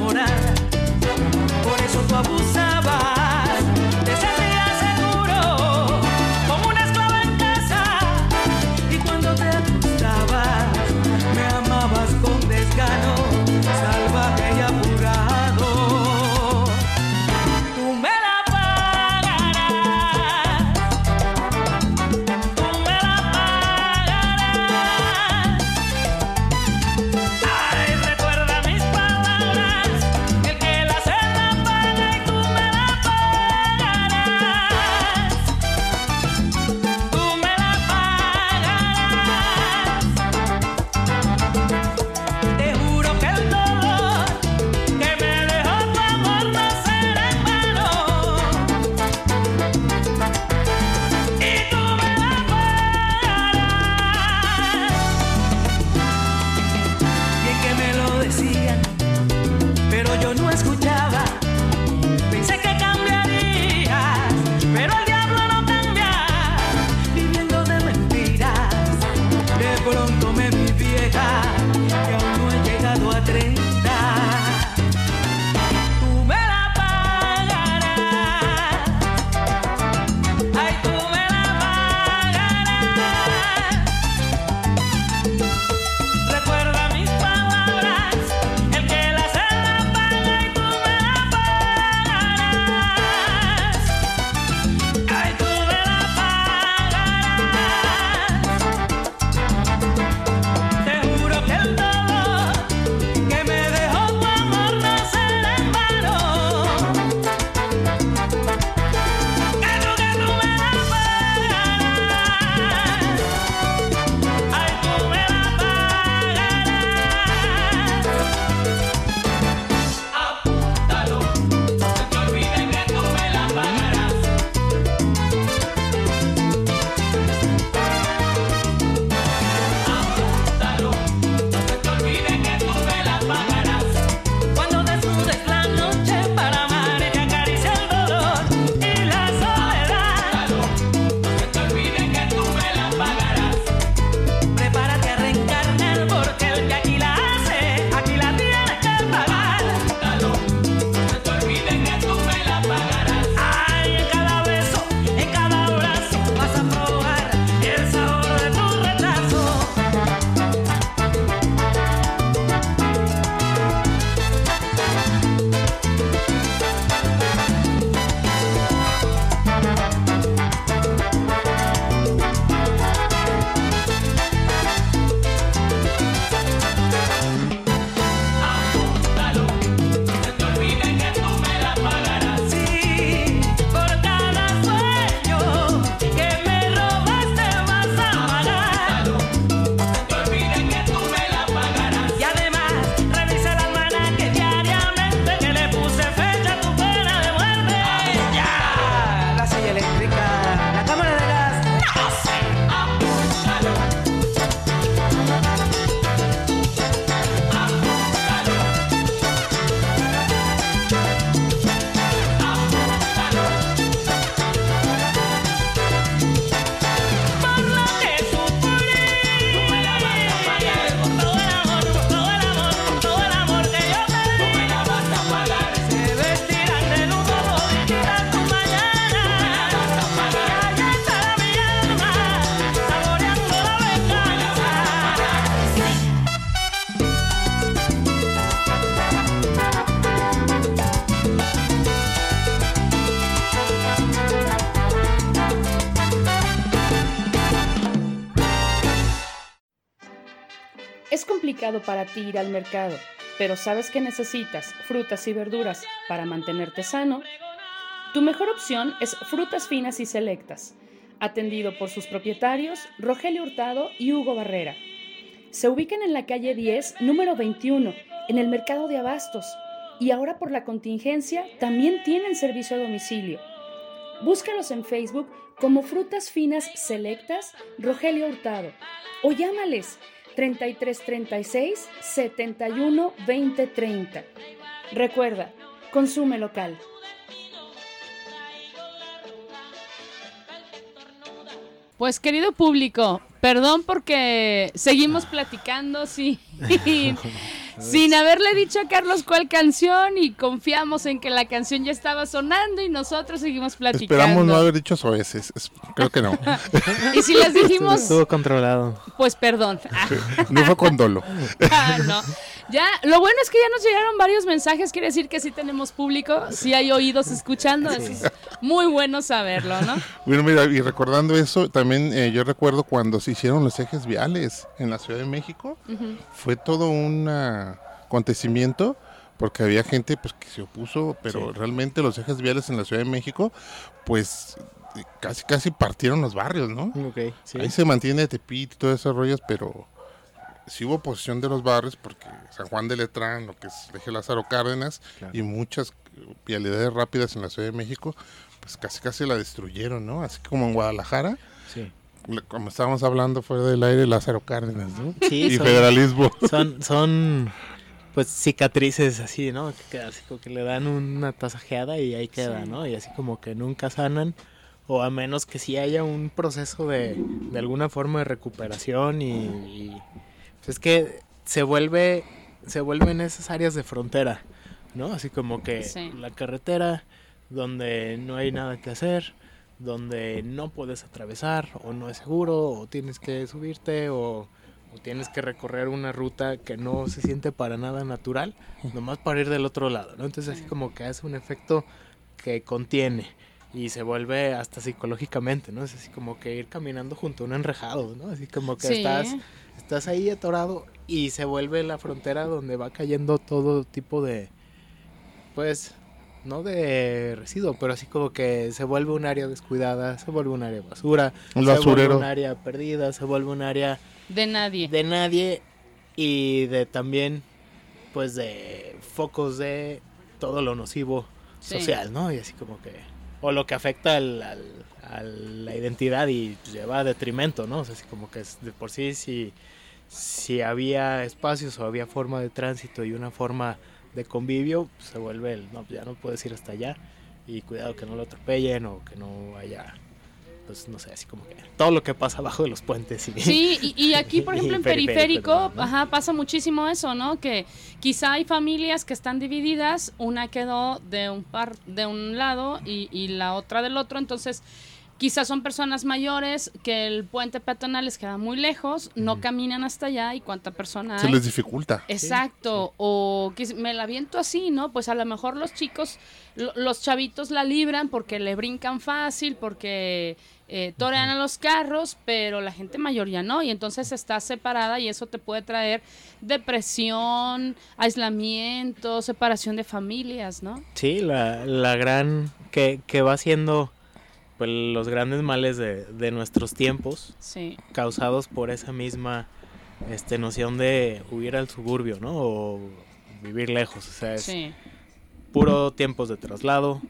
[SPEAKER 1] para ti ir al mercado, pero sabes que necesitas frutas y verduras para mantenerte sano, tu mejor opción es Frutas Finas y Selectas, atendido por sus propietarios Rogelio Hurtado y Hugo Barrera. Se ubican en la calle 10, número 21, en el mercado de abastos, y ahora por la contingencia también tienen servicio a domicilio. Búscalos en Facebook como Frutas Finas Selectas Rogelio Hurtado o llámales 3336 71 20 30. Recuerda, consume local. Pues querido público, perdón porque seguimos platicando sin, sin haberle dicho a Carlos cuál canción y confiamos en que la canción ya estaba sonando y nosotros seguimos platicando.
[SPEAKER 2] Esperamos no haber dicho soeces. es- Creo que no.
[SPEAKER 1] Y si les dijimos,
[SPEAKER 3] Estuvo controlado.
[SPEAKER 1] pues perdón.
[SPEAKER 2] No fue con dolo.
[SPEAKER 1] Ah, no. Ya, lo bueno es que ya nos llegaron varios mensajes, quiere decir que sí tenemos público, sí hay oídos escuchando, eso es muy bueno saberlo, ¿no?
[SPEAKER 2] Bueno, mira, y recordando eso, también eh, yo recuerdo cuando se hicieron los ejes viales en la Ciudad de México, fue todo un ah, acontecimiento porque había gente pues que se opuso, pero
[SPEAKER 3] Sí.
[SPEAKER 2] realmente los ejes viales en la Ciudad de México, pues casi casi partieron los barrios, ¿no?
[SPEAKER 3] Sí.
[SPEAKER 2] Ahí se mantiene Tepit y todos esos rollos, pero sí hubo oposición de los barrios porque San Juan de Letrán, lo que es eje Lázaro Cárdenas
[SPEAKER 3] Claro.
[SPEAKER 2] y muchas vialidades rápidas en la Ciudad de México, pues casi casi la destruyeron, ¿no? Así como en Guadalajara,
[SPEAKER 3] Sí.
[SPEAKER 2] como estábamos hablando fuera del aire, Lázaro Cárdenas, ¿no?
[SPEAKER 3] Sí,
[SPEAKER 2] y
[SPEAKER 3] son-
[SPEAKER 2] federalismo.
[SPEAKER 3] Son, son pues cicatrices así, ¿no? Que, así como que le dan una tasajeada y ahí queda,
[SPEAKER 1] Sí.
[SPEAKER 3] ¿no? Y así como que nunca sanan. O a menos que sí haya un proceso de, de alguna forma de recuperación y, y, es que se vuelve, se vuelven esas áreas de frontera, ¿no? Así como que
[SPEAKER 1] Sí.
[SPEAKER 3] la carretera donde no hay nada que hacer, donde no puedes atravesar o no es seguro o tienes que subirte o, o tienes que recorrer una ruta que no se siente para nada natural, nomás para ir del otro lado, ¿no? Entonces así como que hace un efecto que contiene y se vuelve hasta psicológicamente, ¿no? Es así como que ir caminando junto a un enrejado, ¿no? Así como que
[SPEAKER 1] Sí.
[SPEAKER 3] estás estás ahí atorado y se vuelve la frontera donde va cayendo todo tipo de pues no de residuo, pero así como que se vuelve un área descuidada, se vuelve un área de basura,
[SPEAKER 2] Un
[SPEAKER 3] se vuelve
[SPEAKER 2] basurero.
[SPEAKER 3] un área perdida, se vuelve un área
[SPEAKER 1] De nadie.
[SPEAKER 3] de nadie y de también pues de focos de todo lo nocivo
[SPEAKER 1] Sí.
[SPEAKER 3] social, ¿no? Y así como que o lo que afecta al, al- a la identidad y pues, lleva a detrimento, ¿no? O sea, así como que es de por sí si si había espacios o había forma de tránsito y una forma de convivio, pues, se vuelve el, no, ya no puedes ir hasta allá y cuidado que no lo atropellen o que no haya pues no sé, así como que todo lo que pasa abajo de los puentes y
[SPEAKER 1] Sí, y, y aquí, por ejemplo, en
[SPEAKER 3] periférico,
[SPEAKER 1] periférico,
[SPEAKER 3] ¿no?
[SPEAKER 1] ajá, pasa muchísimo eso, ¿no? Que quizá hay familias que están divididas, una quedó de un par, de un lado y, y la otra del otro, entonces quizás son personas mayores que el puente peatonal les queda muy lejos, no caminan hasta allá y cuánta persona
[SPEAKER 2] Se
[SPEAKER 1] hay.
[SPEAKER 2] les dificulta.
[SPEAKER 1] Exacto, o que me la viento así, ¿no? Pues a lo mejor los chicos, lo- los chavitos la libran porque le brincan fácil, porque eh, torean a los carros, pero la gente mayor ya no, y entonces está separada y eso te puede traer depresión, aislamiento, separación de familias, ¿no?
[SPEAKER 3] Sí, la, la gran que, que va siendo pues, los grandes males de, de nuestros tiempos
[SPEAKER 1] Sí,
[SPEAKER 3] causados por esa misma este noción de huir al suburbio, ¿no? O vivir lejos, o sea, es
[SPEAKER 1] sí,
[SPEAKER 3] puro tiempos de traslado,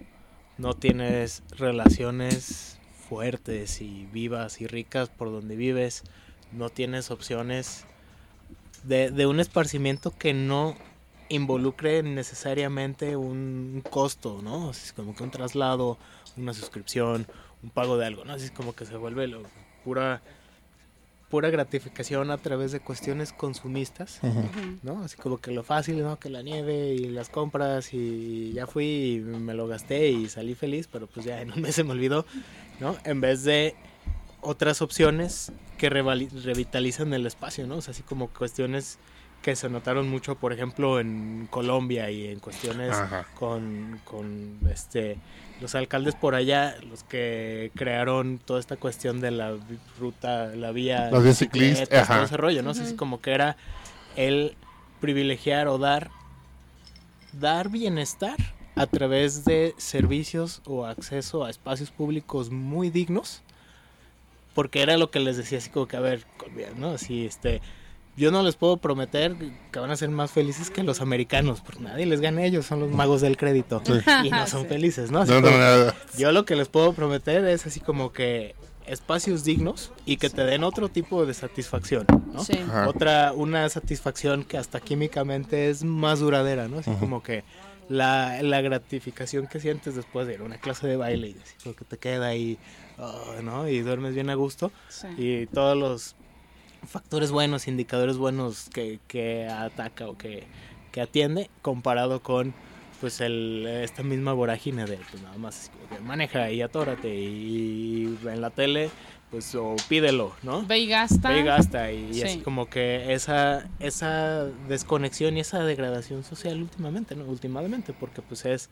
[SPEAKER 3] no tienes relaciones fuertes y vivas y ricas por donde vives, no tienes opciones de, de un esparcimiento que no involucre necesariamente un costo, ¿no? Es como que un traslado, una suscripción, un pago de algo, ¿no? Así es como que se vuelve lo, pura pura gratificación a través de cuestiones consumistas. ¿no? Así como que lo fácil, ¿no? Que la nieve y las compras y ya fui y me lo gasté y salí feliz, pero pues ya en un mes se me olvidó, ¿no? En vez de otras opciones que revitalizan el espacio, ¿no? O sea, así como cuestiones que se notaron mucho, por ejemplo, en Colombia y en cuestiones con, con este los alcaldes por allá, los que crearon toda esta cuestión de la ruta, la vía, bicicletas,
[SPEAKER 2] ciclistas, ajá.
[SPEAKER 3] todo ese rollo, ¿no? Así como que era el privilegiar o dar, dar bienestar a través de servicios o acceso a espacios públicos muy dignos, porque era lo que les decía así como que, a ver, ¿no? Así, este, yo no les puedo prometer que van a ser más felices que los americanos, porque nadie les gana a ellos, son los magos del crédito y no son
[SPEAKER 1] Sí.
[SPEAKER 3] felices, ¿no? Así
[SPEAKER 2] No, no,
[SPEAKER 3] yo lo que les puedo prometer es así como que espacios dignos y que te den otro tipo de satisfacción, ¿no? Otra, una satisfacción que hasta químicamente es más duradera, ¿no? Así como que la, la gratificación que sientes después de ir a una clase de baile y así como que te queda ahí, oh, ¿no? Y duermes bien a gusto
[SPEAKER 1] Sí.
[SPEAKER 3] y todos los factores buenos, indicadores buenos que, que ataca o que, que atiende comparado con pues el, esta misma vorágine de pues nada más maneja y atórate y, en la tele pues o pídelo, ¿no?
[SPEAKER 1] Ve y gasta.
[SPEAKER 3] Ve y gasta y, y
[SPEAKER 1] Sí.
[SPEAKER 3] así como que esa esa desconexión y esa degradación social últimamente, ¿no? Últimamente porque pues es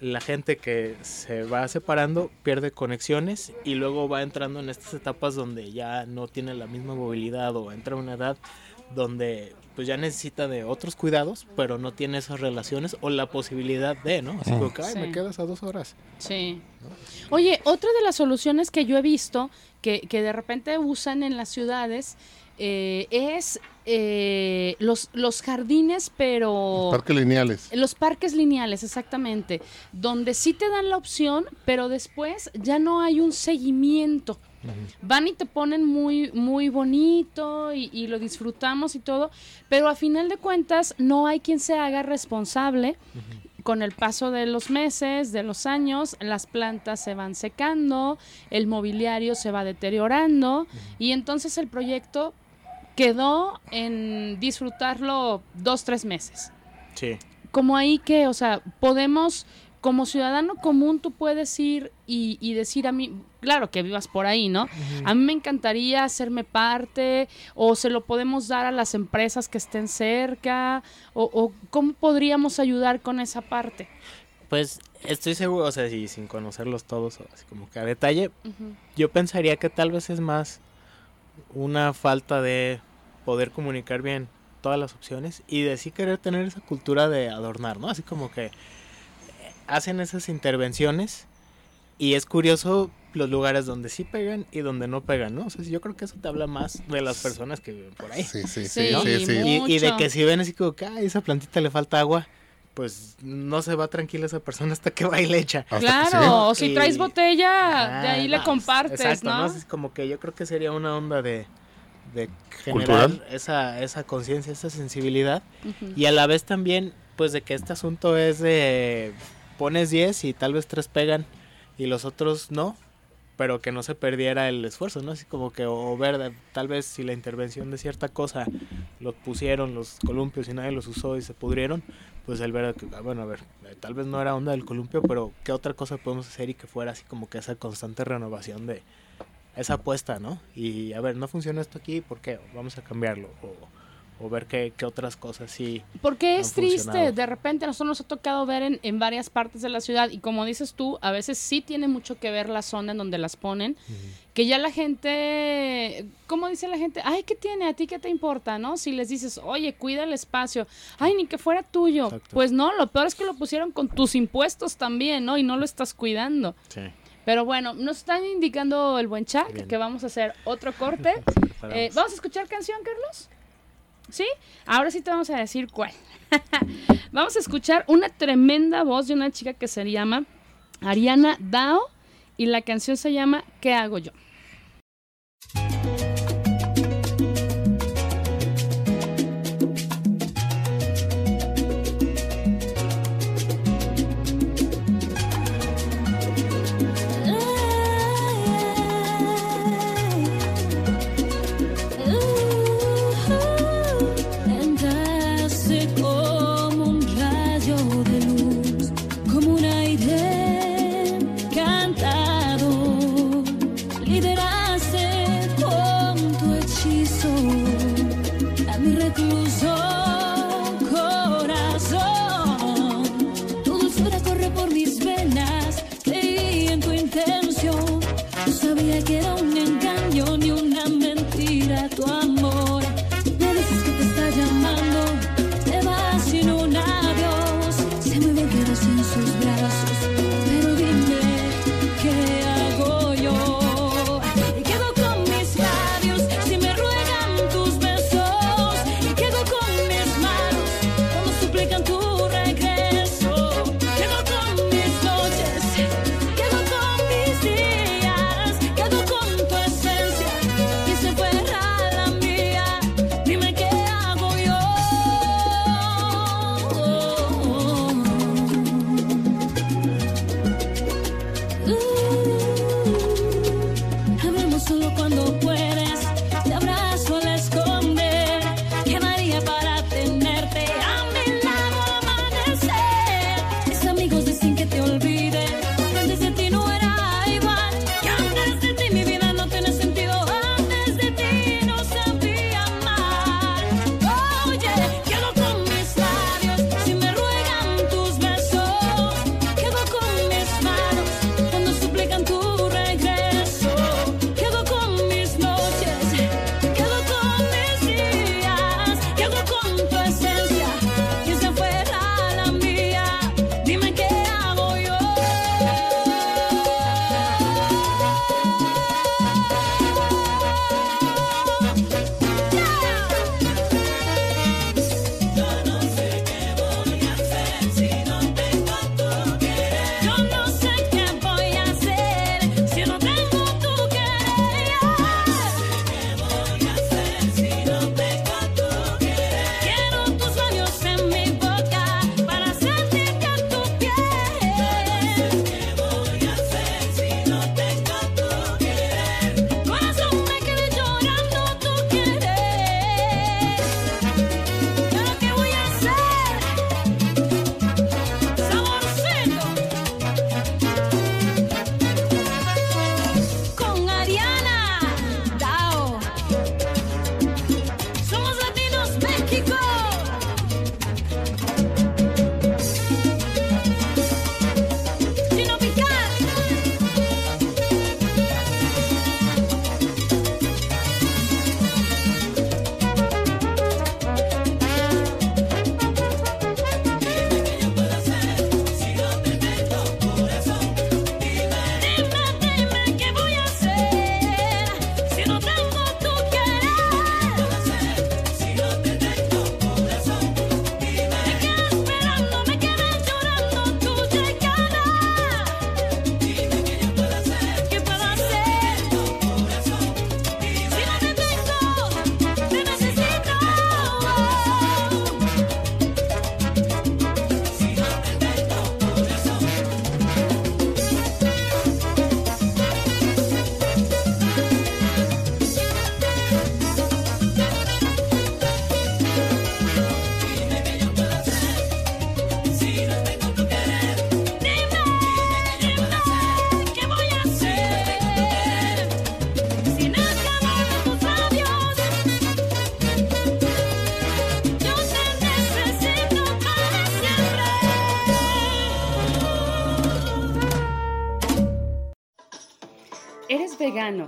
[SPEAKER 3] la gente que se va separando pierde conexiones y luego va entrando en estas etapas donde ya no tiene la misma movilidad o entra a una edad donde pues ya necesita de otros cuidados, pero no tiene esas relaciones o la posibilidad de, ¿no? Así como que, ay,
[SPEAKER 1] Sí.
[SPEAKER 3] me quedas a dos horas.
[SPEAKER 1] Sí. Oye, otra de las soluciones que yo he visto que, que de repente usan en las ciudades eh, es eh, los, los jardines, pero...
[SPEAKER 2] Parques lineales.
[SPEAKER 1] Los parques lineales, exactamente, donde sí te dan la opción, pero después ya no hay un seguimiento. Van y te ponen muy, muy bonito y, y lo disfrutamos y todo, pero a final de cuentas no hay quien se haga responsable. Con el paso de los meses, de los años, las plantas se van secando, el mobiliario se va deteriorando y entonces el proyecto quedó en disfrutarlo dos, tres meses
[SPEAKER 3] Sí.
[SPEAKER 1] como ahí que, o sea, podemos, como ciudadano común, tú puedes ir y, y decir a mí, claro que vivas por ahí, ¿no? A mí me encantaría hacerme parte, o se lo podemos dar a las empresas que estén cerca, o, o cómo podríamos ayudar con esa parte.
[SPEAKER 3] Pues estoy seguro, o sea, sí, sin conocerlos todos, así como que a detalle, yo pensaría que tal vez es más una falta de poder comunicar bien todas las opciones y de sí querer tener esa cultura de adornar, ¿no? Así como que eh, hacen esas intervenciones y es curioso los lugares donde sí pegan y donde no pegan, ¿no? O sea, yo creo que eso te habla más de las personas que viven por ahí.
[SPEAKER 2] Sí, sí, sí,
[SPEAKER 3] Y, y de que si ven así como que "Ay, esa plantita le falta agua, pues no se va tranquila esa persona hasta que va y le echa.
[SPEAKER 2] Hasta que
[SPEAKER 1] Claro, o si
[SPEAKER 3] Y-
[SPEAKER 1] traes botella, de
[SPEAKER 3] Ah,
[SPEAKER 1] ahí le compartes,
[SPEAKER 3] exacto,
[SPEAKER 1] ¿no?
[SPEAKER 3] Es como que yo creo que sería una onda de, de
[SPEAKER 2] Cultural.
[SPEAKER 3] generar esa, esa conciencia, esa sensibilidad. Y a la vez también, pues de que este asunto es de pones 10 y tal vez 3 pegan y los otros no, pero que no se perdiera el esfuerzo, ¿no? Así como que, o ver, tal vez si la intervención de cierta cosa los pusieron los columpios y nadie los usó y se pudrieron, pues el ver, bueno, a ver, tal vez no era onda del columpio, pero ¿qué otra cosa podemos hacer y que fuera así como que esa constante renovación de esa apuesta, ¿no? Y a ver, no funciona esto aquí, ¿por qué? Vamos a cambiarlo, o, o ver qué, qué otras cosas sí.
[SPEAKER 1] Porque
[SPEAKER 3] han
[SPEAKER 1] es triste, de repente a nosotros nos ha tocado ver en, en varias partes de la ciudad y como dices tú, a veces sí tiene mucho que ver la zona en donde las ponen, que ya la gente, ¿cómo dice la gente? Ay, ¿qué tiene? ¿A ti qué te importa? ¿No? Si les dices, oye, cuida el espacio, ay, ni que fuera tuyo.
[SPEAKER 3] Exacto.
[SPEAKER 1] Pues no, lo peor es que lo pusieron con tus impuestos también, ¿no? Y no lo estás cuidando.
[SPEAKER 3] Sí.
[SPEAKER 1] Pero bueno, nos están indicando el buen chat
[SPEAKER 3] Bien.
[SPEAKER 1] que vamos a hacer otro corte. Eh, ¿Vamos a escuchar canción, Carlos? ¿Sí? Ahora sí te vamos a decir cuál. vamos a escuchar una tremenda voz de una chica que se llama Ariana Dao y la canción se llama ¿Qué hago yo?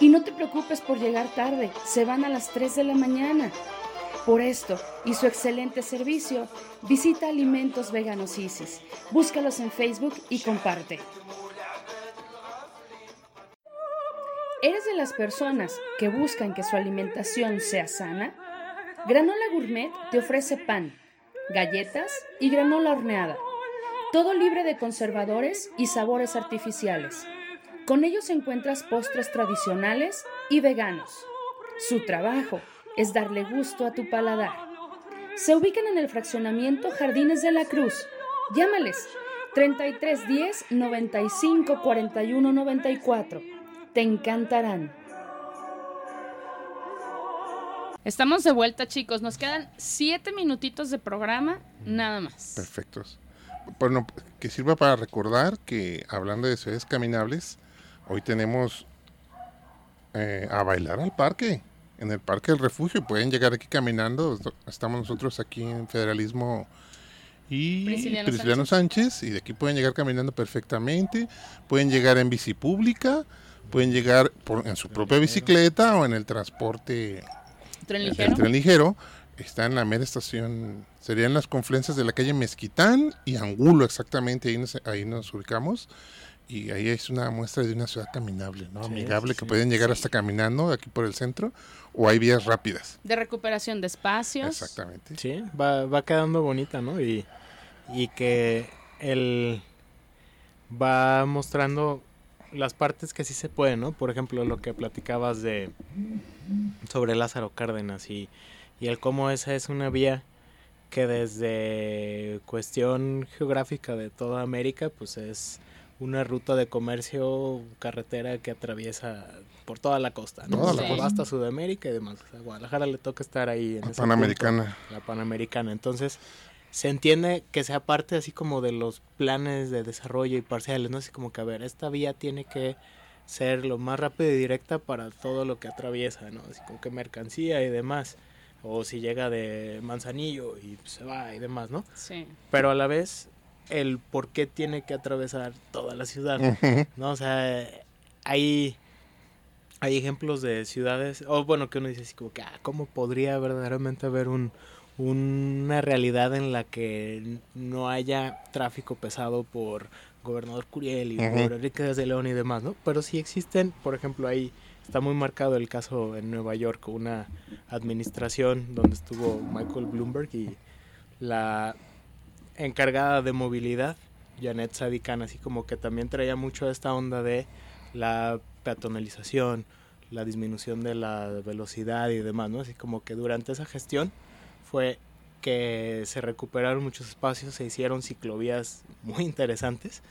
[SPEAKER 1] Y no te preocupes por llegar tarde, se van a las 3 de la mañana. Por esto y su excelente servicio, visita Alimentos Veganos Isis. Búscalos en Facebook y comparte. ¿Eres de las personas que buscan que su alimentación sea sana? Granola Gourmet te ofrece pan, galletas y granola horneada. Todo libre de conservadores y sabores artificiales. Con ellos encuentras postres tradicionales y veganos. Su trabajo es darle gusto a tu paladar. Se ubican en el fraccionamiento Jardines de la Cruz. Llámales 3310 95 41 94. Te encantarán. Estamos de vuelta, chicos. Nos quedan siete minutitos de programa, nada más.
[SPEAKER 2] Perfectos. Bueno, que sirva para recordar que hablando de ciudades caminables, hoy tenemos eh, a bailar al parque, en el Parque del Refugio. Pueden llegar aquí caminando. Estamos nosotros aquí en Federalismo y
[SPEAKER 1] Prisciliano
[SPEAKER 2] Prisciliano Sánchez. Y de aquí pueden llegar caminando perfectamente. Pueden llegar en bici pública. Pueden llegar por- en su propia bicicleta o en el transporte
[SPEAKER 1] Tren
[SPEAKER 2] el-
[SPEAKER 1] ligero.
[SPEAKER 2] El tren ligero está en la mera estación, serían las confluencias de la calle Mezquitán y Angulo exactamente, ahí nos, ahí nos ubicamos. Y ahí es una muestra de una ciudad caminable, ¿no?
[SPEAKER 3] Sí,
[SPEAKER 2] Amigable,
[SPEAKER 3] sí,
[SPEAKER 2] que
[SPEAKER 3] sí.
[SPEAKER 2] pueden llegar hasta caminando aquí por el centro, o hay vías rápidas.
[SPEAKER 1] De recuperación de espacios.
[SPEAKER 2] Exactamente.
[SPEAKER 3] Sí, va, va quedando bonita, ¿no? Y, y que él va mostrando las partes que sí se pueden, ¿no? Por ejemplo, lo que platicabas de sobre Lázaro Cárdenas y, y el cómo esa es una vía que desde cuestión geográfica de toda América, pues es una ruta de comercio, carretera que atraviesa por toda la costa, ¿no?
[SPEAKER 2] Toda
[SPEAKER 1] la
[SPEAKER 3] Va
[SPEAKER 1] costa.
[SPEAKER 3] hasta Sudamérica y demás. O sea, a Guadalajara le toca estar ahí en
[SPEAKER 2] La
[SPEAKER 3] ese punto
[SPEAKER 2] Panamericana.
[SPEAKER 3] la Panamericana. Entonces, se entiende que sea parte así como de los planes de desarrollo y parciales, ¿no? Así como que, a ver, esta vía tiene que ser lo más rápida y directa para todo lo que atraviesa, ¿no? Así como que mercancía y demás. O si llega de Manzanillo y se va y demás, ¿no?
[SPEAKER 1] Sí.
[SPEAKER 3] Pero a la vez, el por qué tiene que atravesar toda la ciudad. ¿no? O sea, hay, hay ejemplos de ciudades, o bueno, que uno dice así como que, ah, ¿cómo podría verdaderamente haber un, una realidad en la que no haya tráfico pesado por Gobernador Curiel y por Enrique de León y demás, ¿no? Pero sí existen, por ejemplo, ahí está muy marcado el caso en Nueva York, una administración donde estuvo Michael Bloomberg y la encargada de movilidad, Janet Sadikan, así como que también traía mucho esta onda de la peatonalización, la disminución de la velocidad y demás, ¿no? Así como que durante esa gestión fue que se recuperaron muchos espacios, se hicieron ciclovías muy interesantes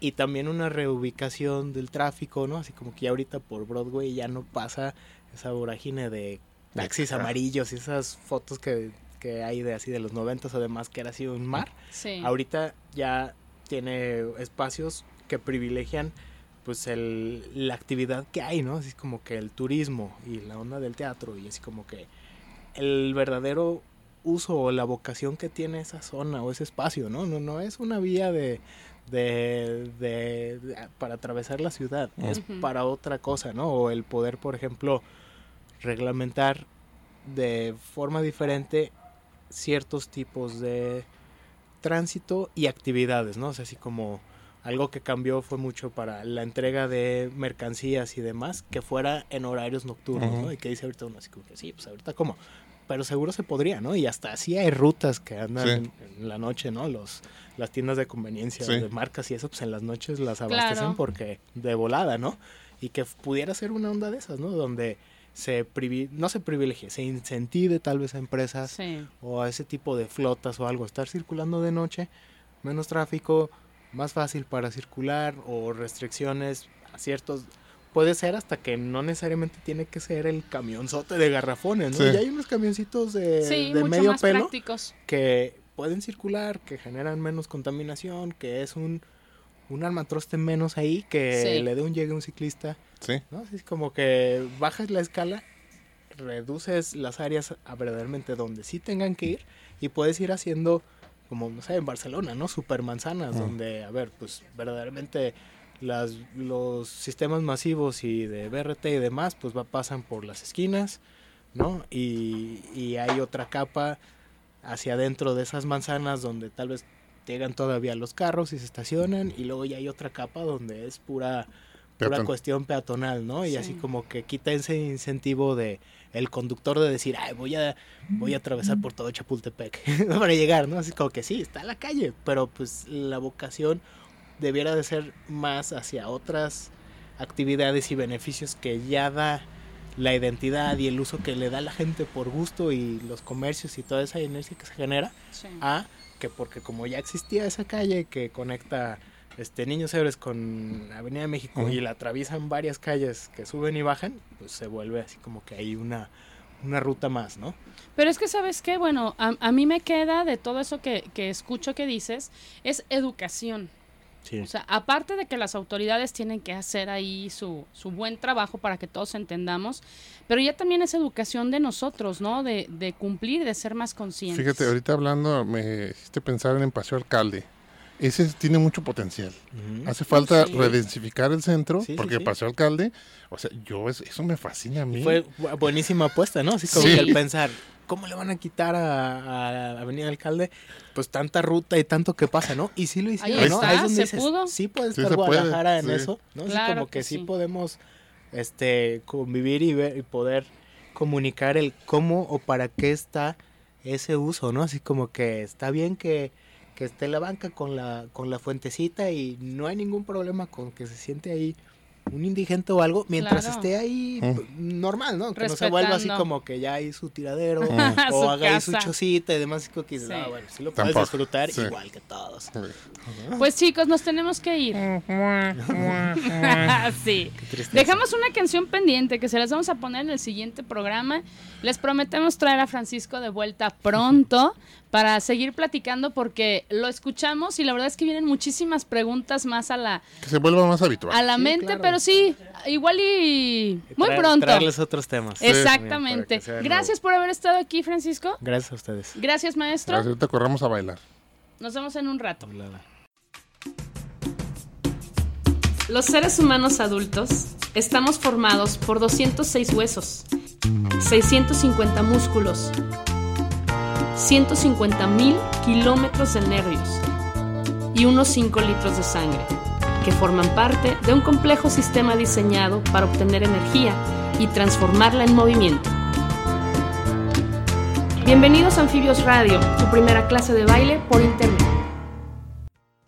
[SPEAKER 3] y también una reubicación del tráfico, ¿no? Así como que ya ahorita por Broadway ya no pasa esa vorágine de taxis amarillos y esas fotos que, que hay de así de los noventas además que era así un mar.
[SPEAKER 1] Sí.
[SPEAKER 3] Ahorita ya tiene espacios que privilegian pues el, la actividad que hay, ¿no? Así como que el turismo y la onda del teatro y así como que el verdadero uso o la vocación que tiene esa zona o ese espacio, ¿no? No, no es una vía de, de, de- de- para atravesar la ciudad, es para otra cosa, ¿no? O el poder, por ejemplo, reglamentar de forma diferente ciertos tipos de tránsito y actividades, ¿no? O sea, así como algo que cambió fue mucho para la entrega de mercancías y demás, que fuera en horarios nocturnos, ¿no? Y que dice ahorita uno así como que sí, pues ahorita cómo. Pero seguro se podría, ¿no? Y hasta así hay rutas que andan
[SPEAKER 2] Sí.
[SPEAKER 3] en, en la noche, ¿no? Los, las tiendas de conveniencia,
[SPEAKER 2] Sí.
[SPEAKER 3] de marcas y eso, pues en las noches las abastecen
[SPEAKER 1] Claro.
[SPEAKER 3] porque de volada, ¿no? Y que pudiera ser una onda de esas, ¿no? Donde se privi- no se privilegie, se incentive tal vez a empresas
[SPEAKER 1] Sí.
[SPEAKER 3] o a ese tipo de flotas o algo, estar circulando de noche, menos tráfico, más fácil para circular o restricciones a ciertos puede ser hasta que no necesariamente tiene que ser el camionzote de garrafones, ¿no?
[SPEAKER 2] Sí.
[SPEAKER 3] Ya hay unos camioncitos de,
[SPEAKER 1] Sí,
[SPEAKER 3] de
[SPEAKER 1] mucho
[SPEAKER 3] medio
[SPEAKER 1] más
[SPEAKER 3] pelo
[SPEAKER 1] prácticos.
[SPEAKER 3] que pueden circular, que generan menos contaminación, que es un un armatroste menos ahí que
[SPEAKER 1] Sí.
[SPEAKER 3] le dé un llegue a un ciclista,
[SPEAKER 2] Sí.
[SPEAKER 3] ¿no? Es como que bajas la escala, reduces las áreas a verdaderamente donde sí tengan que ir y puedes ir haciendo como no sé en Barcelona no supermanzanas
[SPEAKER 2] Mm.
[SPEAKER 3] donde a ver pues verdaderamente las los sistemas masivos y de BRT y demás pues va, pasan por las esquinas no y, y hay otra capa hacia adentro de esas manzanas donde tal vez llegan todavía los carros y se estacionan y luego ya hay otra capa donde es pura pura
[SPEAKER 2] Peatón.
[SPEAKER 3] cuestión peatonal, ¿no? Y
[SPEAKER 1] Sí.
[SPEAKER 3] así como que quita ese incentivo de el conductor de decir, ay, voy a, voy a atravesar por todo Chapultepec para llegar, ¿no? Así como que sí, está en la calle, pero pues la vocación debiera de ser más hacia otras actividades y beneficios que ya da la identidad y el uso que le da la gente por gusto y los comercios y toda esa inercia que se genera
[SPEAKER 1] Sí.
[SPEAKER 3] a que porque como ya existía esa calle que conecta este Niños Héroes con Avenida México y la atraviesan varias calles que suben y bajan, pues se vuelve así como que hay una, una ruta más, ¿no?
[SPEAKER 1] Pero es que, ¿sabes qué? Bueno, a, a mí me queda de todo eso que, que escucho que dices, es educación.
[SPEAKER 3] Sí.
[SPEAKER 1] O sea, aparte de que las autoridades tienen que hacer ahí su, su buen trabajo para que todos entendamos, pero ya también es educación de nosotros, ¿no? De, de cumplir, de ser más conscientes.
[SPEAKER 2] Fíjate, ahorita hablando me hiciste pensar en el Paseo Alcalde. Ese tiene mucho potencial. Hace falta
[SPEAKER 1] Sí.
[SPEAKER 2] redensificar el centro,
[SPEAKER 3] Sí,
[SPEAKER 2] porque
[SPEAKER 3] sí.
[SPEAKER 2] Paseo Alcalde, o sea, yo es- eso me fascina a mí.
[SPEAKER 3] Fue bu- buenísima apuesta, ¿no? Así como
[SPEAKER 2] Sí.
[SPEAKER 3] que el pensar, ¿cómo le van a quitar a, a Avenida Alcalde? Pues tanta ruta y tanto que pasa, ¿no? Y sí lo hicieron,
[SPEAKER 1] Ahí
[SPEAKER 3] ¿no?
[SPEAKER 1] está,
[SPEAKER 3] es donde
[SPEAKER 1] se
[SPEAKER 3] dices,
[SPEAKER 1] pudo.
[SPEAKER 3] sí puede
[SPEAKER 2] Sí
[SPEAKER 3] estar
[SPEAKER 2] puede,
[SPEAKER 3] Guadalajara en
[SPEAKER 2] sí.
[SPEAKER 3] eso, ¿no? Así
[SPEAKER 1] Claro
[SPEAKER 3] como que,
[SPEAKER 1] que
[SPEAKER 3] sí.
[SPEAKER 1] sí.
[SPEAKER 3] podemos este convivir y ver y poder comunicar el cómo o para qué está ese uso, ¿no? Así como que está bien que, que esté la banca con la con la fuentecita y no hay ningún problema con que se siente ahí un indigente o algo mientras
[SPEAKER 1] Claro.
[SPEAKER 3] esté ahí p- normal, ¿no? Que no se vuelva así como que ya hay su tiradero
[SPEAKER 2] Mm.
[SPEAKER 3] o
[SPEAKER 1] Su
[SPEAKER 3] haga ahí su chocita y demás y como que
[SPEAKER 1] Sí.
[SPEAKER 3] ah, bueno, sí lo puedes
[SPEAKER 2] Tampoco,
[SPEAKER 3] disfrutar
[SPEAKER 2] sí.
[SPEAKER 3] igual que todos.
[SPEAKER 1] Pues chicos, nos tenemos que ir. sí.
[SPEAKER 3] tristeza.
[SPEAKER 1] Dejamos una canción pendiente que se las vamos a poner en el siguiente programa. Les prometemos traer a Francisco de vuelta pronto para seguir platicando porque lo escuchamos y la verdad es que vienen muchísimas preguntas más a la,
[SPEAKER 2] Que se vuelva más habitual.
[SPEAKER 1] a la
[SPEAKER 3] Sí,
[SPEAKER 1] mente,
[SPEAKER 3] claro.
[SPEAKER 1] pero sí, igual y muy
[SPEAKER 3] Traer-
[SPEAKER 1] pronto.
[SPEAKER 3] Traerles otros temas.
[SPEAKER 1] Exactamente. Gracias por haber estado aquí, Francisco.
[SPEAKER 3] Gracias a ustedes.
[SPEAKER 1] Gracias, maestro.
[SPEAKER 2] Gracias, ahorita corramos a bailar.
[SPEAKER 1] Nos vemos en un rato. Los seres humanos adultos estamos formados por 206 huesos, 650 músculos, 150 mil kilómetros de nervios y unos 5 litros de sangre, que forman parte de un complejo sistema diseñado para obtener energía y transformarla en movimiento. Bienvenidos a Anfibios Radio, tu primera clase de baile por internet.